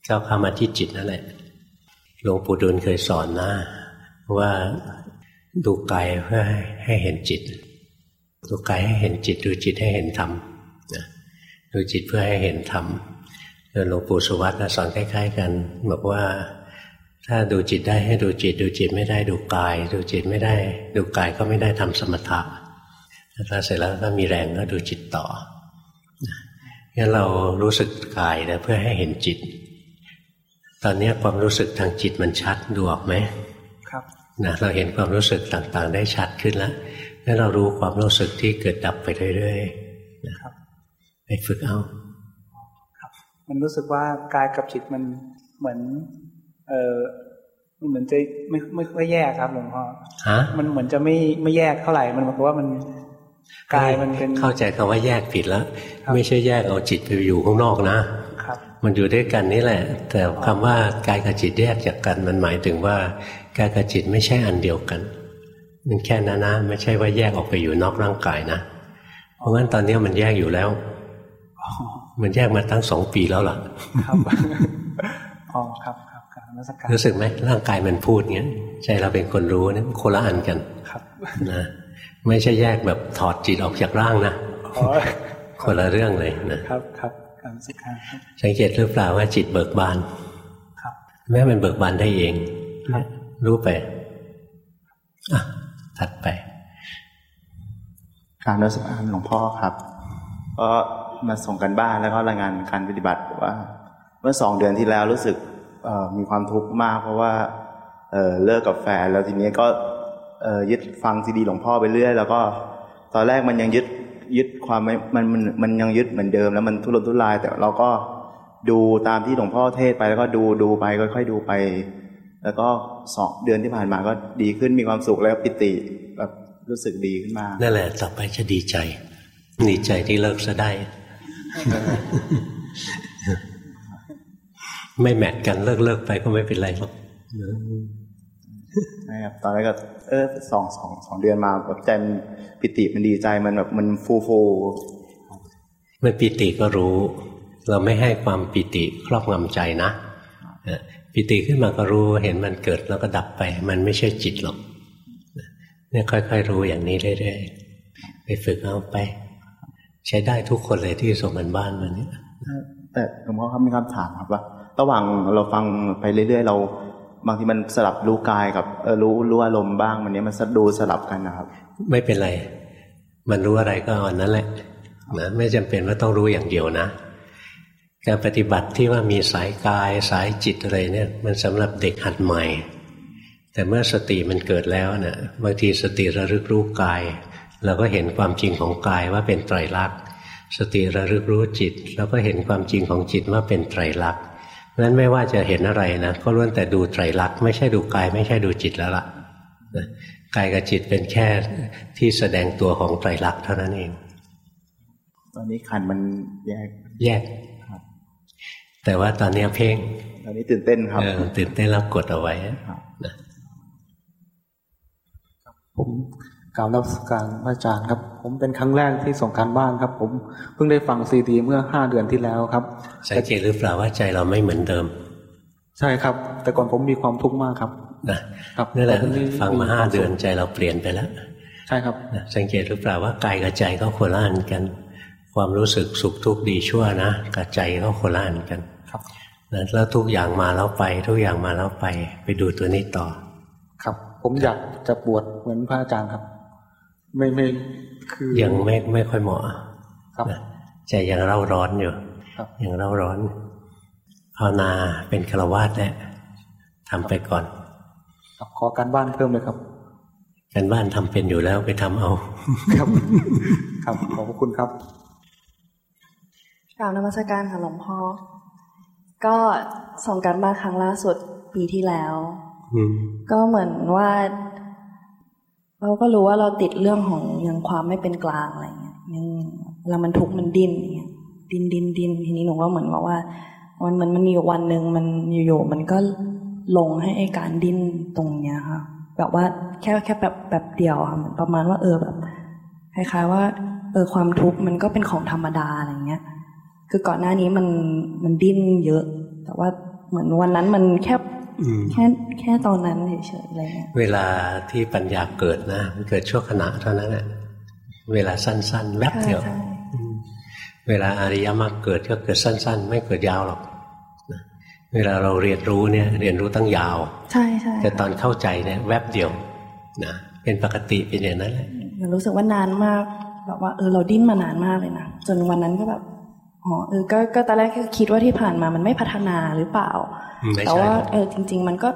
เข้าเข้ามาที่จิตนั่นแหละหลวงปู่ดูลเคยสอนนะว่าดูกายเพื่อให้เห็นจิต ดูกายให้เห็นจิต ดูจิตให้เห็นธรรมดูจิตเพื่อให้เห็นธรรมหลวงปู่สุวัตสอนคล้ายๆกัน บอกว่า ถ้าดูจิตได้ให้ดูจิต ดูจิตไม่ได้ดูกาย ดูจิตไม่ได้ ดูกายก็ไม่ได้ทำสมถะถ้าเสร็จแล้วก็มีแรงก็ดูจิตต่องั้นเรารู้สึกกายนะเพื่อให้เห็นจิต ตอนนี้ความรู้สึกทางจิตมันชัดดูออกไหมนะเราเห็นความรู้สึกต่างๆ ได้ชัดขึ้นแล้วแล้วเรารู้ความรู้สึกที่เกิดดับไปเรื่อยๆนะครับไปฝึกเอา ครับ มันรู้สึกว่ากายกับจิตมันเหมือน เออมันเหมือนจะไม่ไม่ค่อยแยกครับหลวงพ่อฮะมันเหมือนจะไม่ไม่แยกเท่าไหร่ มันบอกว่ามันกายมันเป็นเข้าใจคำว่าแยกผิดแล้ว ไม่ใช่แยกเอาจิตไปอยู่ข้างนอกนะ ครับ มันอยู่ด้วยกันนี่แหละ แต่คำว่ากายกับจิตแยกจากกันมันหมายถึงว่ากายกับจิตไม่ใช่อันเดียวกัน มันแค่นั้นนะ ไม่ใช่ว่าแยกออกไปอยู่นอกร่างกายนะ เพราะงั้นตอนนี้มันแยกอยู่แล้ว มันแยกมาตั้งสองปีแล้วล่ะ ครับ อ๋อครับครับ รู้สึกไหมร่างกายมันพูดเงี้ยใจเราเป็นคนรู้นี่คนละอันกันครับนะไม่ใช่แยกแบบถอดจิตออกจากร่างนะคนละเรื่องเลยนะครับครับการสักการสังเกตหรือเปล่าว่าจิตเบิกบานครับ แม้มันเบิกบานได้เองรู้ไปถัดไปการรักษาหลวงพ่อครับก็มาส่งกันบ้านแล้วก็รายงานการปฏิบัติว่า เมื่อสองเดือนที่แล้วรู้สึก มีความทุกข์มาก เพราะว่าเเลิกกับแฟนแล้วทีนี้ก็ยึดฟังซีดีหลวงพ่อไปเรื่อย แล้วก็ตอนแรกมันยังยึดยึดความม,มันมันมันยังยึดเหมือนเดิม แล้วมันทุรนทุราย แต่เราก็ดูตามที่หลวงพ่อเทศไปแล้วก็ดูดูไปค่อยๆดูไป แล้วก็สองเดือนที่ผ่านมาก็ดีขึ้นมีความสุขแล้วปิติแบบรู้สึกดีขึ้นมานั่นแหละต่อไปจะดีใจ ดีใจที่เลิกซะได้ ไม่แมทกันเลิกเลิกไปก็ไม่เป็นไรหรอกใช่ครับตอนแรกก็ เออสองสองสองเดือนมาแบบใจมันปิติมันดีใจมันแบบมันฟูฟูมันปิติก็รู้ เราไม่ให้ความปิติครอบงำใจนะปิติขึ้นมาก็รู้เห็นมันเกิดแล้วก็ดับไป มันไม่ใช่จิตหรอกเนี่ยค่อย ๆ รู้อย่างนี้เรื่อยๆไปฝึกเอาไป ใช้ได้ทุกคนเลยที่ส่งกันบ้านมานี้แต่หลวงพ่อครับมีคำถามครับว่า ระหว่างเราฟังไปเรื่อยๆ เราบางทีมันสลับรู้กายกับรู้รู้อารมณ์บ้างมันนี้มันดูสลับกันนะครับ ไม่เป็นไร มันรู้อะไรก็อันนั้นแหละนะไม่จำเป็นว่าต้องรู้อย่างเดียวนะ การปฏิบัติที่ว่ามีสายกายสายจิตอะไรเนี่ยมันสำหรับเด็กหัดใหม่ แต่เมื่อสติมันเกิดแล้วเนะี่ยบางทีสติระลึกรู้กายเราก็เห็นความจริงของกายว่าเป็นไตรลักษณ์สติระลึกรู้จิตเราก็เห็นความจริงของจิตว่าเป็นไตรลักษณ์ นั้นไม่ว่าจะเห็นอะไรนะก็ล้วนแต่ดูไตรลักษณ์ไม่ใช่ดูกาย ไม่ใช่ดูจิตแล้วล่ะกายกับจิตเป็นแค่ที่แสดงตัวของไตรลักษณ์เท่านั้นเอง ตอนนี้ขันมันแยกแยกครับ แต่ว่าตอนนี้เพ่งตอนนี้ตื่นเต้นครับตื่นเต้นแล้วกดเอาไว้นะผม กล่าวนับการพระอาจารย์ครับ ผมเป็นครั้งแรกที่ส่งการบ้านครับ ผมเพิ่งได้ฟังซีดีเมื่อห้าเดือนที่แล้วครับสังเกตหรือเปล่าว่าใจเราไม่เหมือนเดิม ใช่ครับ แต่ก่อนผมมีความทุกข์มากครับนะครับนี่แหละฟังมาห้าเดือนใจเราเปลี่ยนไปแล้วใช่ครับสังเกตหรือเปล่าว่ากายกับใจก็โคล่านกัน ความรู้สึกสุขทุกข์ดีชั่วนะกับใจก็โคล่านกันครับแล้วทุกอย่างมาแล้วไป ทุกอย่างมาแล้วไป ไปดูตัวนี้ต่อ ครับ ผมอยากจะบวชเหมือนพระอาจารย์ครับ ไม่ไม่คือยังไม่ไม่ค่อยเหมาะครับใจยังเร่าร้อนอยู่ยังเร่าร้อนภาวนาเป็นฆราวาสแหละทำไปก่อนขอการบ้านเพิ่มเลยครับการบ้านทำเป็นอยู่แล้วไปทำเอา ครับ ครับขอบพระคุณครับกล่าวนมัสการค่ะหลวงพ่อ ก็ส่งการบ้านครั้งล่าสุดปีที่แล้ว ก็เหมือนว่า เราก็รู้ว่าเราติดเรื่องของยังความไม่เป็นกลางอะไรเงี้ยยังเรามันทุกข์มันดิ้นเงี้ยดิ้นดิ้นดิ้นทีนี้หนูก็เหมือนบอกว่ามันมันมันมีวันหนึ่งมันอยู่ๆมันก็ลงให้ไอการดิ้นตรงเนี้ยค่ะ แบบว่าแค่แค่แบบแบบเดียวค่ะเหมือนประมาณว่าเออแบบคล้ายๆว่าเออความทุกข์มันก็เป็นของธรรมดาอะไรเงี้ย คือก่อนหน้านี้มันมันดิ้นเยอะ แต่ว่าเหมือนวันนั้นมันแค่ แค่แค่ตอนนั้นเฉยๆเลยเวลาที่ปัญญาเกิดนะมันเกิดชั่วขณะเท่านั้นแหละเวลาสั้น ๆ แวบเดียวเวลาอริยมรรคเกิดก็เกิดสั้น ๆ ไม่เกิดยาวหรอกเวลาเราเรียนรู้เนี่ยเรียนรู้ตั้งยาว ใช่ใช่แต่ตอนเข้าใจเนี่ยแวบเดียวนะเป็นปกติเป็นอย่างนั้นแหละรู้สึกว่านานมากแบบว่าเออเราดิ้นมานานมากเลยนะจนวันนั้นก็แบบ อ๋อเออก็ก็ตอนแรกก็คิดว่าที่ผ่านมามันไม่พัฒนาหรือเปล่า แต่ว่าเออจริง ๆ มันก็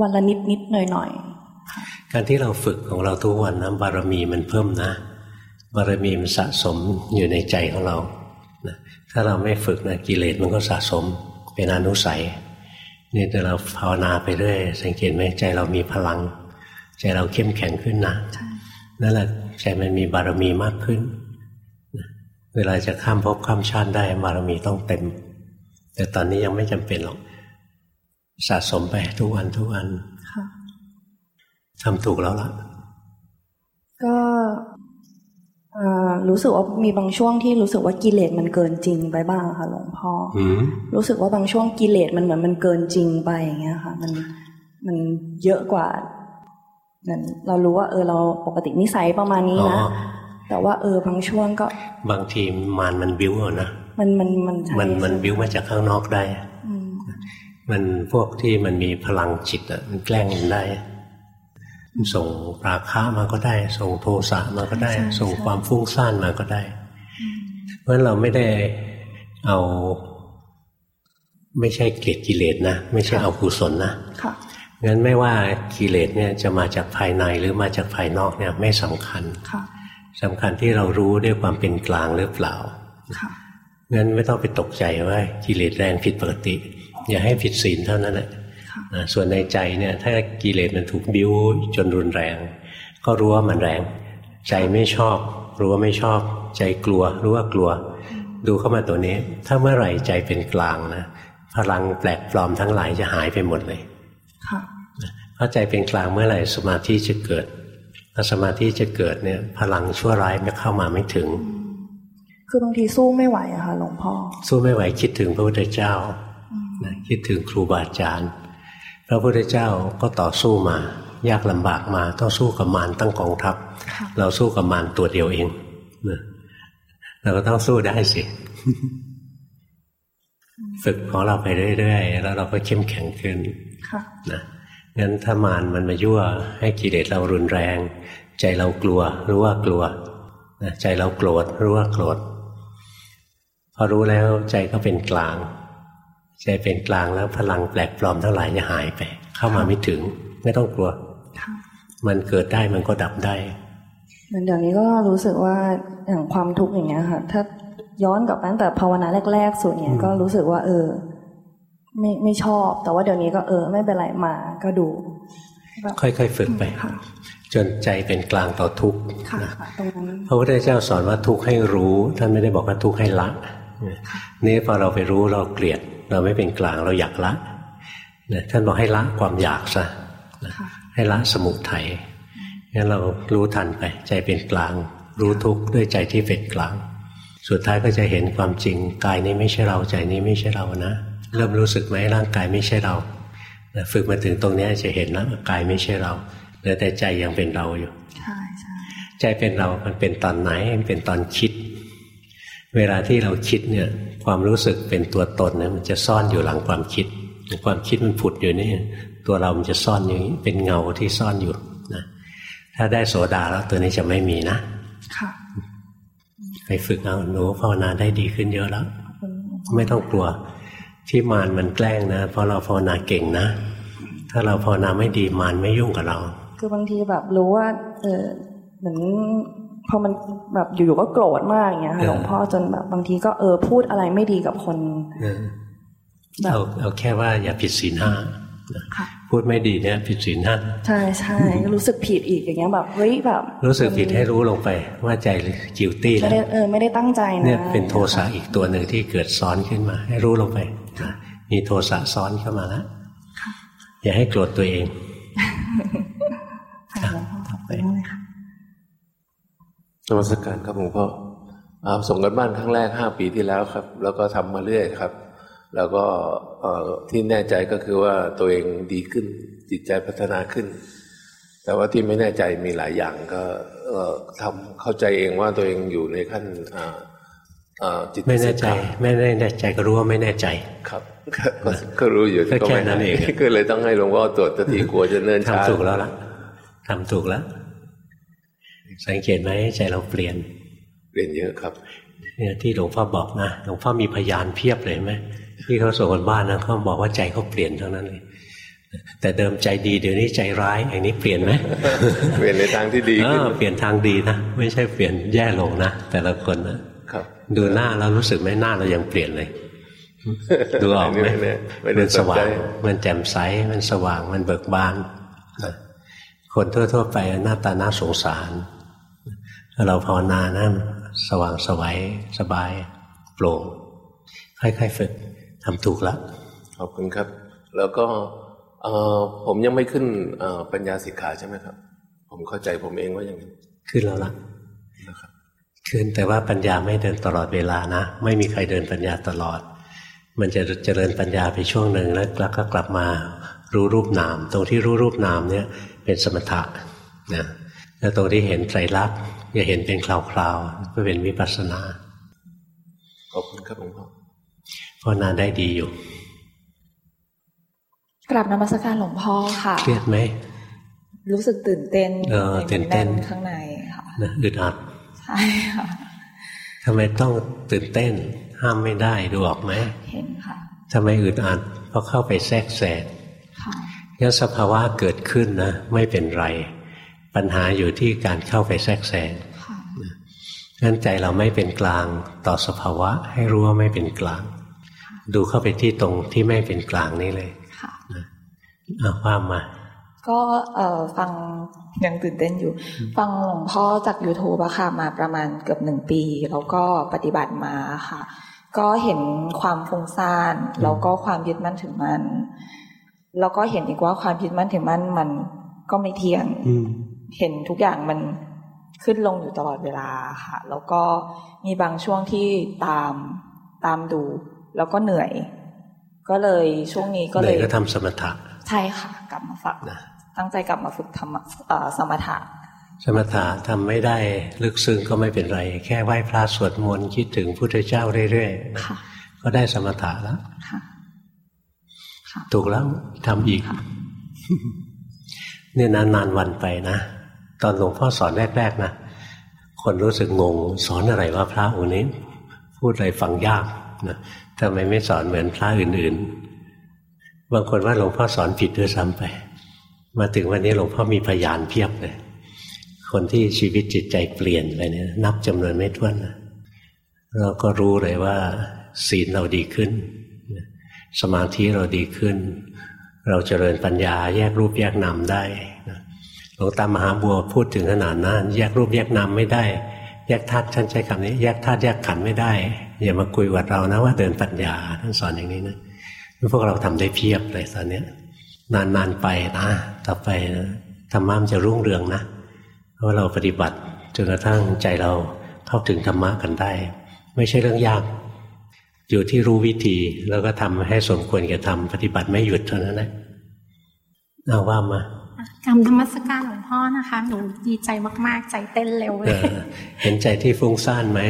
วันละนิดนิดหน่อยหน่อยการที่เราฝึกของเราทุกวันนะบารมีมันเพิ่มนะ บารมีมันสะสมอยู่ในใจของเราถ้าเราไม่ฝึกนะกิเลสมันก็สะสมเป็นอนุสัยนี่แต่เราภาวนาไปเรื่อยสังเกตไหมใจเรามีพลัง ใจเราเข้มแข็งขึ้นนะนั่นแหละใจมันมีบารมีมากขึ้น เวลาจะข้ามภพข้ามชาติได้บารมีต้องเต็ม แต่ตอนนี้ยังไม่จำเป็นหรอก สะสมไปทุกวันทุกวันทำถูกแล้วล่ะ ก็รู้สึกว่ามีบางช่วงที่รู้สึกว่ากิเลสมันเกินจริงไปบ้างค่ะหลวงพ่อรู้สึกว่าบางช่วงกิเลสมันเหมือนมันเกินจริงไปอย่างเงี้ยค่ะ มันมันเยอะกว่านั่นเรารู้ว่าเออเราปกตินิสัยประมาณนี้นะ แต่ว่าเออบางช่วงก็ บางทีมานมันบิ้วนะ มันมันมันมันมันบิ้วมาจากข้างนอกได้มันพวกที่มันมีพลังจิตอะมันแกล้งมันได้ ส่งราคะมาก็ได้ ส่งโทสะมาก็ได้ ส่งความฟุ้งซ่านมาก็ได้ เพราะฉะนั้นเราไม่ได้เอา ไม่ใช่เกลียดกิเลสนะ ไม่ใช่เอากุศลนะงั้นไม่ว่ากิเลสเนี่ยจะมาจากภายในหรือมาจากภายนอกเนี่ย ไม่สำคัญ สำคัญที่เรารู้ด้วยความเป็นกลางหรือเปล่างั้นไม่ต้องไปตกใจว่ากิเลสแรงผิดปกติ อย่าให้ผิดศีลเท่านั้นแหละส่วนในใจเนี่ย ถ้ากิเลสมันถูกบิ้วจนรุนแรง ก็รู้ว่ามันแรง ใจไม่ชอบ รู้ว่าไม่ชอบ ใจกลัว รู้ว่ากลัว ดูเข้ามาตัวนี้ ถ้าเมื่อไหร่ใจเป็นกลางนะพลังแปลกปลอมทั้งหลายจะหายไปหมดเลยเพราะใจเป็นกลางเมื่อไหร่สมาธิจะเกิดถ้า สมาธิจะเกิดเนี่ย พลังชั่วร้ายไม่เข้ามาไม่ถึง คือบางทีสู้ไม่ไหวอะค่ะหลวงพ่อ สู้ไม่ไหวคิดถึงพระพุทธเจ้าคิดถึงครูบาอาจารย์ พระพุทธเจ้าก็ต่อสู้มา ยากลำบากมาต้องสู้กับมารตั้งกองทัพ เราสู้กับมารตัวเดียวเองเราก็ต้องสู้ได้สิฝึกของเราไปเรื่อยๆ แล้วเราก็เข้มแข็งขึ้นนะ งั้นถ้ามารมันมายั่ว ให้กิเลสเรารุนแรง ใจเรากลัว รู้ว่ากลัวใจเราโกรธรู้ว่าโกรธพอรู้แล้วใจก็เป็นกลาง ใจเป็นกลางแล้วพลังแปลกปลอมทั้งหลายจะหายไป เข้ามาไม่ถึง ไม่ต้องกลัว มันเกิดได้มันก็ดับได้เหมือนเดี๋ยวนี้ก็รู้สึกว่าอย่างความทุกข์อย่างเงี้ยค่ะ ถ้าย้อนกลับตั้งแต่ภาวนาแรก ๆ สุดเนี่ยก็รู้สึกว่า เออ ไม่ไม่ชอบ แต่ว่าเดี๋ยวนี้ก็เออ ไม่เป็นไรมาก็ดู ค่อยๆฝึกไป จนใจเป็นกลางต่อทุกข์พระพุทธเจ้าสอนว่าทุกข์ให้รู้ ท่านไม่ได้บอกว่าทุกข์ให้ละนี่พอเราไปรู้เราเกลียด เราไม่เป็นกลางเราอยากละท่านบอกให้ละความอยากซะให้ละสมุทัยงั้นเรารู้ทันไป ใจเป็นกลาง รู้ทุกข์ด้วยใจที่เป็นกลาง สุดท้ายก็จะเห็นความจริงกายนี้ไม่ใช่เราใจนี้ไม่ใช่เรานะ เริ่มรู้สึกไหมร่างกายไม่ใช่เราฝึกมาถึงตรงนี้จะเห็นแล้วกายไม่ใช่เราเหลือแต่ใจยังเป็นเราอยู่ใจเป็นเรา มันเป็นตอนไหนมันเป็นตอนคิด เวลาที่เราคิดเนี่ยความรู้สึกเป็นตัวตนเนี่ยมันจะซ่อนอยู่หลังความคิด ความคิดมันผุดอยู่นี่ตัวเรามันจะซ่อนอย่างนี้เป็นเงาที่ซ่อนอยู่นะถ้าได้โสดาแล้วตัวนี้จะไม่มีนะค่ะไปฝึกเอาหนูภาวนาได้ดีขึ้นเยอะแล้ว ไม่ต้องกลัว ที่มารมันแกล้งนะ เพราะเราภาวนาเก่งนะ ถ้าเราภาวนาไม่ดีมารไม่ยุ่งกับเรา คือบางทีแบบรู้ว่า เออเหมือนพอมันแบบอยู่ๆก็โกรธมากอย่างเงี้ยหลวงพ่อจนแบบบางทีก็เออพูดอะไรไม่ดีกับคนเอาเอาแค่ว่าอย่าผิดศีลห้าพูดไม่ดีเนี่ยผิดศีลห้าใช่ใช่รู้สึกผิดอีกอย่างเงี้ยแบบเฮ้ยแบบ รู้สึกผิดให้รู้ลงไป ว่าใจจิวตี้แล้วไม่ได้เออไม่ได้ตั้งใจนะเนี่ยเป็นโทสะอีกตัวหนึ่งที่เกิดซ้อนขึ้นมา ให้รู้ลงไป มีโทสะซ้อนเข้ามาแล้วอย่าให้โกรธตัวเองต่อไปนมัสการครับหลวงพ่อส่งกันบ้านครั้งแรกห้าปีที่แล้วครับ แล้วก็ทำมาเรื่อยครับ แล้วก็ที่แน่ใจก็คือว่าตัวเองดีขึ้น จิตใจพัฒนาขึ้น แต่ว่าที่ไม่แน่ใจมีหลายอย่างก็ทำเข้าใจเองว่าตัวเองอยู่ในขั้น จิตไม่แน่ใจ ไม่แน่ใจก็รู้ว่าไม่แน่ใจครับ ก็รู้อยู่ก็แค่นั้นเองก็เลยต้องให้หลวงพ่อตรวจตทีกลัวจะเนิ่นช้าทำถูกแล้วล่ะทำถูกแล้ว สังเกตไหมใจเราเปลี่ยน เปลี่ยนเยอะครับ เนี่ยที่หลวงพ่อบอกนะหลวงพ่อมีพยานเพียบเลยไหมที่เขาส่งกันบ้านนะเขาบอกว่าใจเขาเปลี่ยนทั้งนั้นเลยแต่เดิมใจดีเดี๋ยวนี้ใจร้ายอย่างนี้เปลี่ยนไหมเปลี่ยนในทางที่ดีเปลี่ยนทางดีนะไม่ใช่เปลี่ยนแย่ลงนะแต่ละคนนะครับ ดูหน้าแล้วรู้สึกไหมหน้าเรายังเปลี่ยนเลยดูออกไหมมันสว่างมันแจ่มใสมันสว่างมันเบิกบานคนทั่ว ๆ ไปหน้าตาน่าสงสาร เราภาวนานะสว่างสวัยสบายโปร่งค่อยๆฝึกทำถูกแล้วขอบคุณครับ แล้วก็ผมยังไม่ขึ้นปัญญาสิกขาใช่ไหมครับ ผมเข้าใจผมเองว่าอย่างนี้ขึ้นแล้วล่ะ ขึ้นแต่ว่าปัญญาไม่เดินตลอดเวลานะ ไม่มีใครเดินปัญญาตลอด มันจะเจริญปัญญาไปช่วงหนึ่งแล้วก็กลับมารู้รูปนาม ตรงที่รู้รูปนามเนี่ยเป็นสมถะนะแล้วตรงที่เห็นไตรลักษณ์จะเห็นเป็นคราวๆก็เป็นวิปัสสนาขอบคุณครับหลวงพ่อภาวนาได้ดีอยู่กลับนมัสการหลวงพ่อค่ะเครียดไหมรู้สึกตื่นเต้นเออตื่นเต้นข้างในค่ะนะอึดอัด ใช่ค่ะทำไมต้องตื่นเต้น ห้ามไม่ได้ดูออกไหมเห็นค่ะทำไมอึดอัดเพราะเข้าไปแทรกแซงค่ะงั้นสภาวะเกิดขึ้นนะ ไม่เป็นไร ปัญหาอยู่ที่การเข้าไปแทรกแซงค่ะงั้นใจเราไม่เป็นกลางต่อสภาวะ ให้รู้ว่าไม่เป็นกลาง ดูเข้าไปที่ตรงที่ไม่เป็นกลางนี้เลยค่ะเอาว่ามา ก็เอ่อฟังยังตื่นเต้นอยู่ ฟังหลวงพ่อจาก YouTube อะค่ะมาประมาณเกือบหนึ่งปี แล้วก็ปฏิบัติมาค่ะ ก็เห็นความฟุ้งซ่านแล้วก็ความยึดมั่นถึงมันแล้วก็เห็นอีกว่าความยึดมั่นถึงมันมันก็ไม่เที่ยงอืมเห็นทุกอย่างมันขึ้นลงอยู่ตลอดเวลาค่ะ แล้วก็มีบางช่วงที่ตามตามดู แล้วก็เหนื่อย ก็เลยช่วงนี้ก็เหเลนื่อยยก็ทำสมถะใช่ค่ะ กลับมาฝึกนะ ตั้งใจกลับมาฝึกธรรมะเอ่อสมถะ สมถะทำไม่ได้ลึกซึ้งก็ไม่เป็นไร แค่ไหว้พระสวดมนต์คิดถึงพุทธเจ้าเรื่อยๆนะค่ะก็ได้สมถะแล้วค่ะค่ะถูกแล้วทำอีกเนี่ยนานนานๆวันไปนะตอนหลวงพ่อสอนแรกๆนะคนรู้สึกงง สอนอะไรว่าพระองค์นี้ พูดอะไรฟังยากนะทำไมไม่สอนเหมือนพระอื่นๆ บางคนว่าหลวงพ่อสอนผิดด้วยซ้ำไป มาถึงวันนี้หลวงพ่อมีพยานเพียบเลยคนที่ชีวิตจิตใจเปลี่ยนไปเนี่ยนับจำนวนไม่ถ้วนนะเราก็รู้เลยว่า ศีลเราดีขึ้น สมาธิเราดีขึ้น เราเจริญปัญญาแยกรูปแยกนามได้หลวงตามหาบัวพูดถึงขนาดนั้น แยกรูปแยกนามไม่ได้ แยกธาตุท่านใช้คำนี้ แยกธาตุแยกขันธ์ไม่ได้ อย่ามาคุยกับเรานะว่าเดินปัญญาท่านสอนอย่างนี้นะพวกเราทำได้เพียบเลยตอนนี้ย นานๆไปนะต่อไปนะธรรมะมันจะรุ่งเรืองนะ เพราะเราปฏิบัติจนกระทั่งใจเราเข้าถึงธรรมะกันได้ ไม่ใช่เรื่องยาก อยู่ที่รู้วิธีแล้วก็ทำให้สมควรแก่ทำปฏิบัติไม่หยุดเท่านั้นแหละเอาว่ามากรรมธรรมสการหลวงพ่อนะคะหนูดีใจมาก ๆ ใจเต้นเร็วเลเอยอเห็นใจที่ฟุ้งซ่านไหม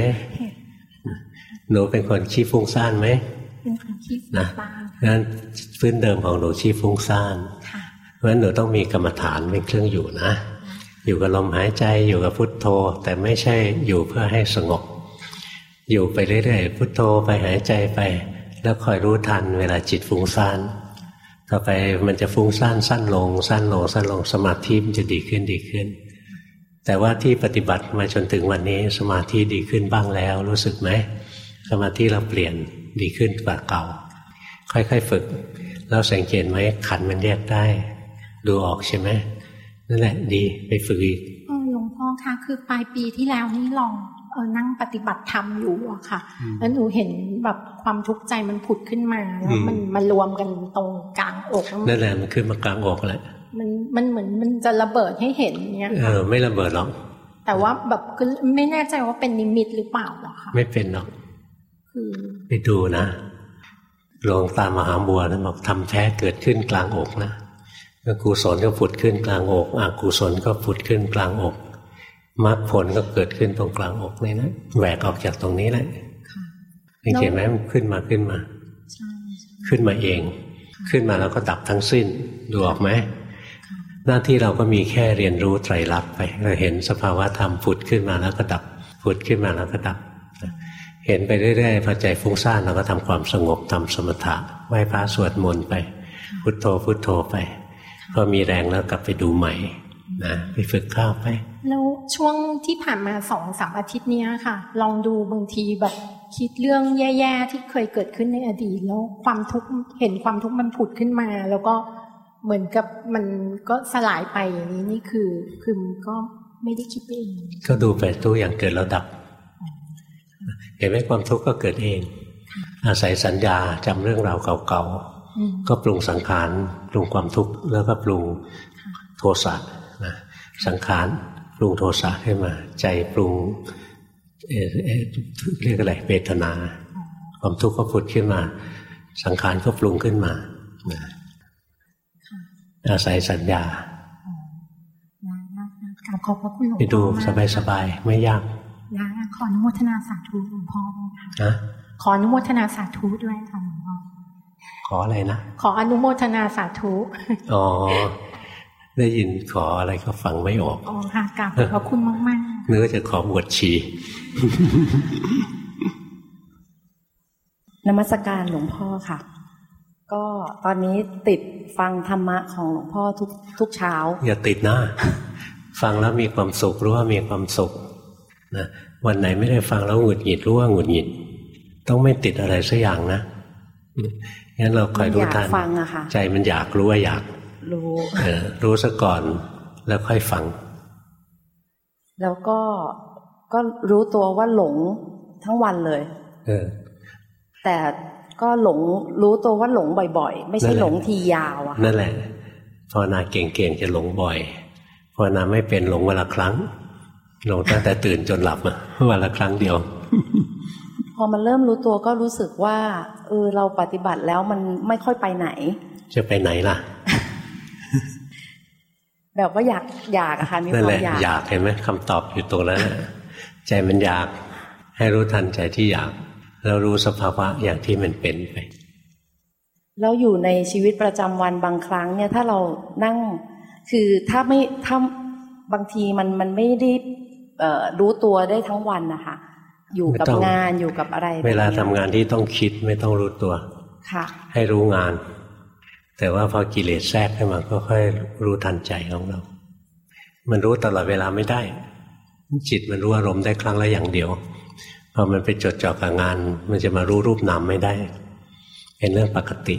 หนูเป็นคนขี้ฟุ้งซ่านไหมเป็ นคนคิดนะบ้างงั้นพื้นเดิมของหนูขี้ฟุ้งซ่านค่ะเพราะฉะนั้นหนูต้องมีกรรมฐานเป็นเครื่องอยู่นะ อยู่กับลมหายใจอยู่กับพุทโธ แต่ไม่ใช่อยู่เพื่อให้สงบ อยู่ไปเรื่อยๆพุทโธไปหายใจไป แล้วคอยรู้ทันเวลาจิตฟุ้งซ่านต่อไปมันจะฟุ้งซ่านสั้นลง สั้นลง สั้นลงสมาธิมันจะดีขึ้นดีขึ้น แต่ว่าที่ปฏิบัติมาจนถึงวันนี้สมาธิดีขึ้นบ้างแล้ว รู้สึกไหมสมาธิเราเปลี่ยน ดีขึ้นกว่าเก่า ค่อยๆฝึกแล้วสังเกตไหมขันธ์มันแยกได้ ดูออกใช่ไหมนั่นแหละ ดีไปฝึกอีกเออหลวงพ่อคะคือปลายปีที่แล้วนี่ลองเออนั่งปฏิบัติธรรมอยู่อะค่ะ แล้วหนูเห็นแบบความทุกข์ใจมันผุดขึ้นมาแล้วมันมารวมกันตรงกลางอกแล้วมันนั่นแหละมันขึ้นมากลางอกแหละมันมันเหมือนมันจะระเบิดให้เห็นเนี้ยเอค่ะอไม่ระเบิดหรอกแต่ว่าแบบคือไม่แน่ใจว่าเป็นนิมิตหรือเปล่าหรอกค่ะไม่เป็นหรอกคือ ไปดูนะหลวงตามหาบัวท่านบอกทำแท้เกิดขึ้นกลางอกนะกุศลก็ผุดขึ้นกลางอกอกุศลก็ผุดขึ้นกลางอกมรรคผลก็เกิดขึ้นตรงกลางอกนี่นะแหวกออกจากตรงนี้แหละค่ะสังเกตไหมมันขึ้นมาขึ้นมาใช่ใช่ขึ้นมาเอง ขึ้นมาแล้วก็ดับทั้งสิ้นดูออกไหมหน้าที่เราก็มีแค่เรียนรู้ไตรลักษณ์ไปเราเห็นสภาวะธรรมผุดขึ้นมาแล้วก็ดับผุดขึ้นมาแล้วก็ดับ เห็นไปเรื่อยๆพอใจฟุ้งซ่านเราก็ทำความสงบทำสมถะไหว้พระสวดมนต์ไป พุทโธพุทโธไปพอมีแรงแล้วกลับไปดูใหม่นะไปฝึกข้าวไปแล้วช่วงที่ผ่านมาสองสามอาทิตย์เนี้ยค่ะ ลองดูบางทีแบบคิดเรื่องแย่ๆที่เคยเกิดขึ้นในอดีตแล้วความทุกข์เห็นความทุกข์มันผุดขึ้นมา แล้วก็เหมือนกับมันก็สลายไปอย่างนี้นี่คือคือมันก็ไม่ได้คิดไปเองก็ดูไปทุกอย่างเกิดแล้วดับ เห็นไหมความทุกข์ก็เกิดเอง อาศัยสัญญาจำเรื่องราวเก่าอืมๆก็ปรุงสังขารปรุงความทุกข์แล้วก็ปรุงโทสะนะสังขารปรุงโทสะขึ้นมา ใจปรุงเอ่อเอ่อเรียกอะไรเวทนา ความทุกข์ก็ผุดขึ้นมา สังขารก็ปรุงขึ้นมานะอาศัยสัญญากราบขอบพระคุณหลวงไปดูพ่อมากสบายๆไม่ยาก นะขออนุโมทนาสาธุหลวงพ่อด้วยค่ะนะขออนุโมทนาสาธุด้วยค่ะหลวงพ่อขออะไรนะขออนุโมทนาสาธุอ๋อได้ยินขออะไรก็ฟังไม่ออกอ๋อค่ะกราบขอบคุณมากมากเนื้อจะขอบวชชีนมัสการหลวงพ่อค่ะ ก็ตอนนี้ติดฟังธรรมะของหลวงพ่อทุกทุกเช้า อย่าติดนะ ฟังแล้วมีความสุขรู้ว่ามีความสุข นะวันไหนไม่ได้ฟังแล้วหงุดหงิดรู้ว่าหงุดหงิด ต้องไม่ติดอะไรสักอย่างนะงั้นเราคอยรู้ทันใจมันอยากรู้ว่าอยาก รู้เออรู้ซะก่อนแล้วค่อยฟัง แล้วก็ก็รู้ตัวว่าหลงทั้งวันเลย เออ แต่ก็หลงรู้ตัวว่าหลงบ่อยๆ ไม่ใช่หลงทียาวอะนั่นแหละภาวนาเก่งๆจะหลงบ่อยภาวนาไม่เป็นหลงวันละครั้ง หลงตั้งแต่ตื่นจนหลับอะวันละครั้งเดียว พอมันเริ่มรู้ตัวก็รู้สึกว่าเออเราปฏิบัติแล้วมันไม่ค่อยไปไหน จะไปไหนล่ะ แบบว่าอยากอยากอะค่ะมีความอยากอยากเห็นไหมคำตอบอยู่ตรงนั้นใจมันอยาก ให้รู้ทันใจที่อยาก แล้วรู้สภาวะอย่างที่มันเป็นไปแล้วอยู่ในชีวิตประจำวันบางครั้งเนี่ยถ้าเรานั่ง คือถ้าไม่ถ้าบางทีมันมันไม่ได้ รู้ตัวได้ทั้งวันนะคะ อยู่กับงานอยู่กับอะไร เวลาทำงานที่ต้องคิดไม่ต้องรู้ตัว ค่ะ ให้รู้งาน แต่ว่าพอกิเลสแทรกขึ้นมาก็ค่อยรู้ทันใจของเรา มันรู้ตลอดเวลาไม่ได้ จิตมันรู้อารมณ์ได้ครั้งละอย่างเดียวพอมันไปจดจ่อกับงาน มันจะมารู้รูปนามไม่ได้ เป็นเรื่องปกติ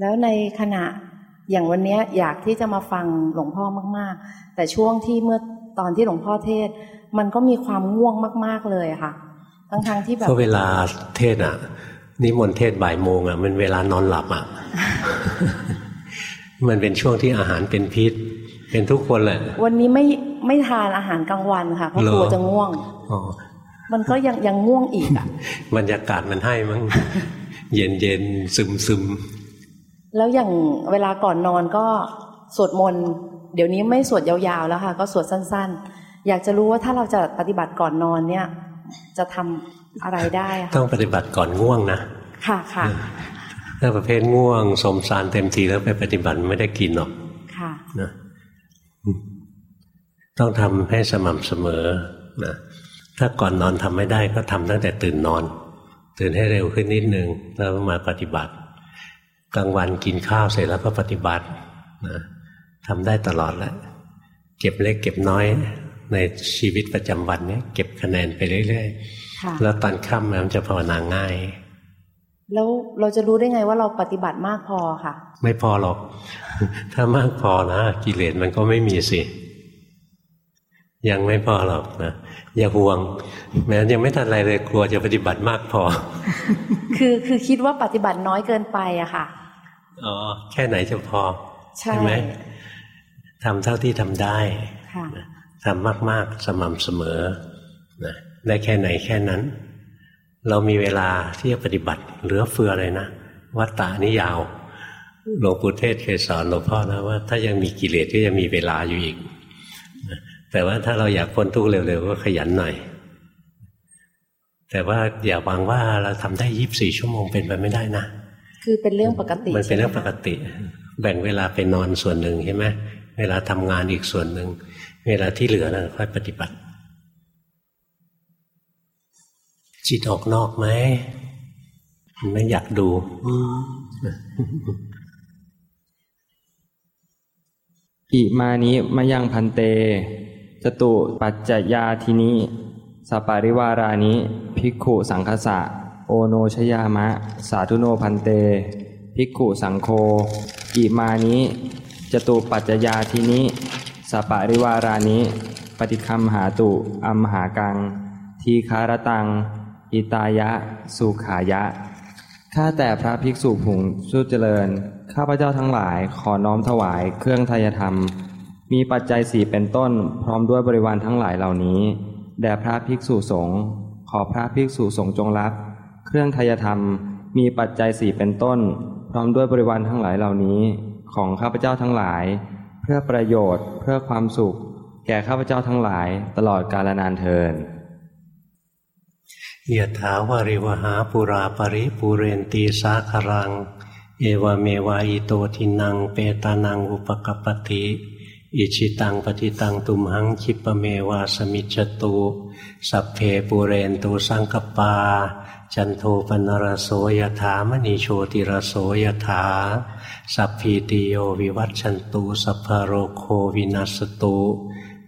แล้วในขณะอย่างวันนี้อยากที่จะมาฟังหลวงพ่อมาก ๆ แต่ช่วงที่เมื่อ ตอนที่หลวงพ่อเทศ มันก็มีความง่วงมาก ๆเลยค่ะ ทั้งทางที่แบบก็เวลาเทศอะ นิมนต์เทศบ่ายโมงอะมันเวลานอนหลับอะ มันเป็นช่วงที่อาหารเป็นพิษ เป็นทุกคนแหละ วันนี้ไม่ไม่ทานอาหารกลางวันค่ะเพราะกลัวจะง่วงมันก็ยังยังง่วงอีกอะบรรยากาศมันให้มั้งเย็นเย็นซึมซึมแล้วอย่างเวลาก่อนนอนก็สวดมนต์ เดี๋ยวนี้ไม่สวดยาวๆแล้วค่ะ ก็สวดสั้นๆ อยากจะรู้ว่าถ้าเราจะปฏิบัติก่อนนอนเนี่ย จะทำอะไรได้ค่ะต้องปฏิบัติก่อนง่วงนะค่ะค่ะถ้าประเภทง่วงสมสารเต็มทีแล้วไปปฏิบัติไม่ได้กินหรอกค่ะนะต้องทำให้สม่ำเสมอนะถ้าก่อนนอนทำไม่ได้ก็ทำตั้งแต่ตื่นนอน ตื่นให้เร็วขึ้นนิดนึงแล้วมาปฏิบัติ กลางวันกินข้าวเสร็จแล้วก็ปฏิบัตินะ ทำได้ตลอดแหละเก็บเล็กเก็บน้อยในชีวิตประจำวันนี้เก็บคะแนนไปเรื่อยๆแล้วตอนค่ำมันจะภาวนาง่าย แล้วเราจะรู้ได้ไงว่าเราปฏิบัติมากพอค่ะ ไม่พอหรอก ถ้ามากพอนะกิเลสมันก็ไม่มีสิยังไม่พอหรอกนะอย่าห่วง แม้ยังไม่ทันอะไรเลยกลัวจะปฏิบัติมากพอ คือคือคิดว่าปฏิบัติน้อยเกินไปอะค่ะอ๋อแค่ไหนจะพอ ใช่ไหม ทำเท่าที่ทำได้ทำมาก ๆ สม่ำเสมอนะได้แค่ไหนแค่นั้น เรามีเวลาที่จะปฏิบัติเหลือเฟือเลยนะ วัตตานี่ยาวหลวงปู่เทศเคยสอนหลวงพ่อนะว่า ถ้ายังมีกิเลสก็จะมีเวลาอยู่อีก แต่ว่าถ้าเราอยากพ้นทุกข์เร็วๆก็ขยันหน่อย แต่ว่าอย่าหวังว่าเราทำได้ยีิบสี่ชั่วโมงเป็นไปไม่ได้นะ คือเป็นเรื่องปกติ มันเป็นเรื่องปกติ แบ่งเวลาไปนอนส่วนหนึ่งใช่ไหม เวลาทำงานอีกส่วนหนึ่ง เวลาที่เหลือนะค่อยปฏิบัติ จิตออกนอกไหมไม่อยากดูอิมานิมายังพันเตจตุปัจจยาทินิสปาริวารานิภิกขุสังฆัสสะ โอโนชยามะ สาธุโนพันเต ภิกขุสังโฆอิมานิ จตุปัจจยาทินิสปาริวารานิปฏิคัมหาตุอัมหากัง ทีฆรัตตัง หิตายะ สุขายะ ข้าแต่พระภิกษุสงฆ์ผู้เจริญ ข้าพเจ้าทั้งหลายขอน้อมถวายเครื่องไทยธรรม มีปัจจัยสี่เป็นต้น พร้อมด้วยบริวารทั้งหลายเหล่านี้ แด่พระภิกษุสงฆ์ขอพระภิกษุสงฆ์จงรับ เครื่องทายธรรม มีปัจจัยสี่เป็นต้น พร้อมด้วยบริวารทั้งหลายเหล่านี้ ของข้าพเจ้าทั้งหลาย เพื่อประโยชน์ เพื่อความสุข แก่ข้าพเจ้าทั้งหลาย ตลอดกาลนานเทินยถาวาริวหาปุราปริปูเรนตีสาครัง เอเอวเมวะอิโตทินนัง เปตานังอุปกัปปติอิจฉิตังปัตถิตังตุมหังขิปปเมวะสมิชฌตุสัพเพปูเรนตุสังกัปปา จันโทปัณณรโสยถามณิโชติรโสยถา สัพพีติโยวิวัชชันตุสัพพโรโควินัสสตุ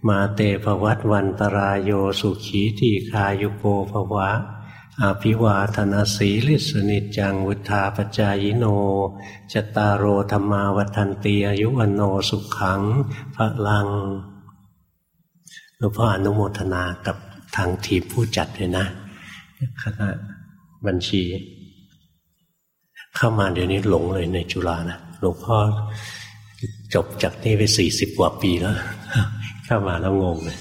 มาเตภวัตวันตราโยสุขีทีฆายุโกภวะอาภิวาธนาสีลิสนิจังวุธาปจายโน จตารโอธรรมาวันตีอายุวันโนสุขังพระลังหลวงพ่ออนุโมทนากับทางทีมผู้จัดเลยนะคณะบัญชี เข้ามาเดี๋ยวนี้หลงเลยในจุฬานะ หลวงพ่อจบจากนี่ไปสี่สิบกว่าปีแล้ว เข้ามาแล้วงงเลย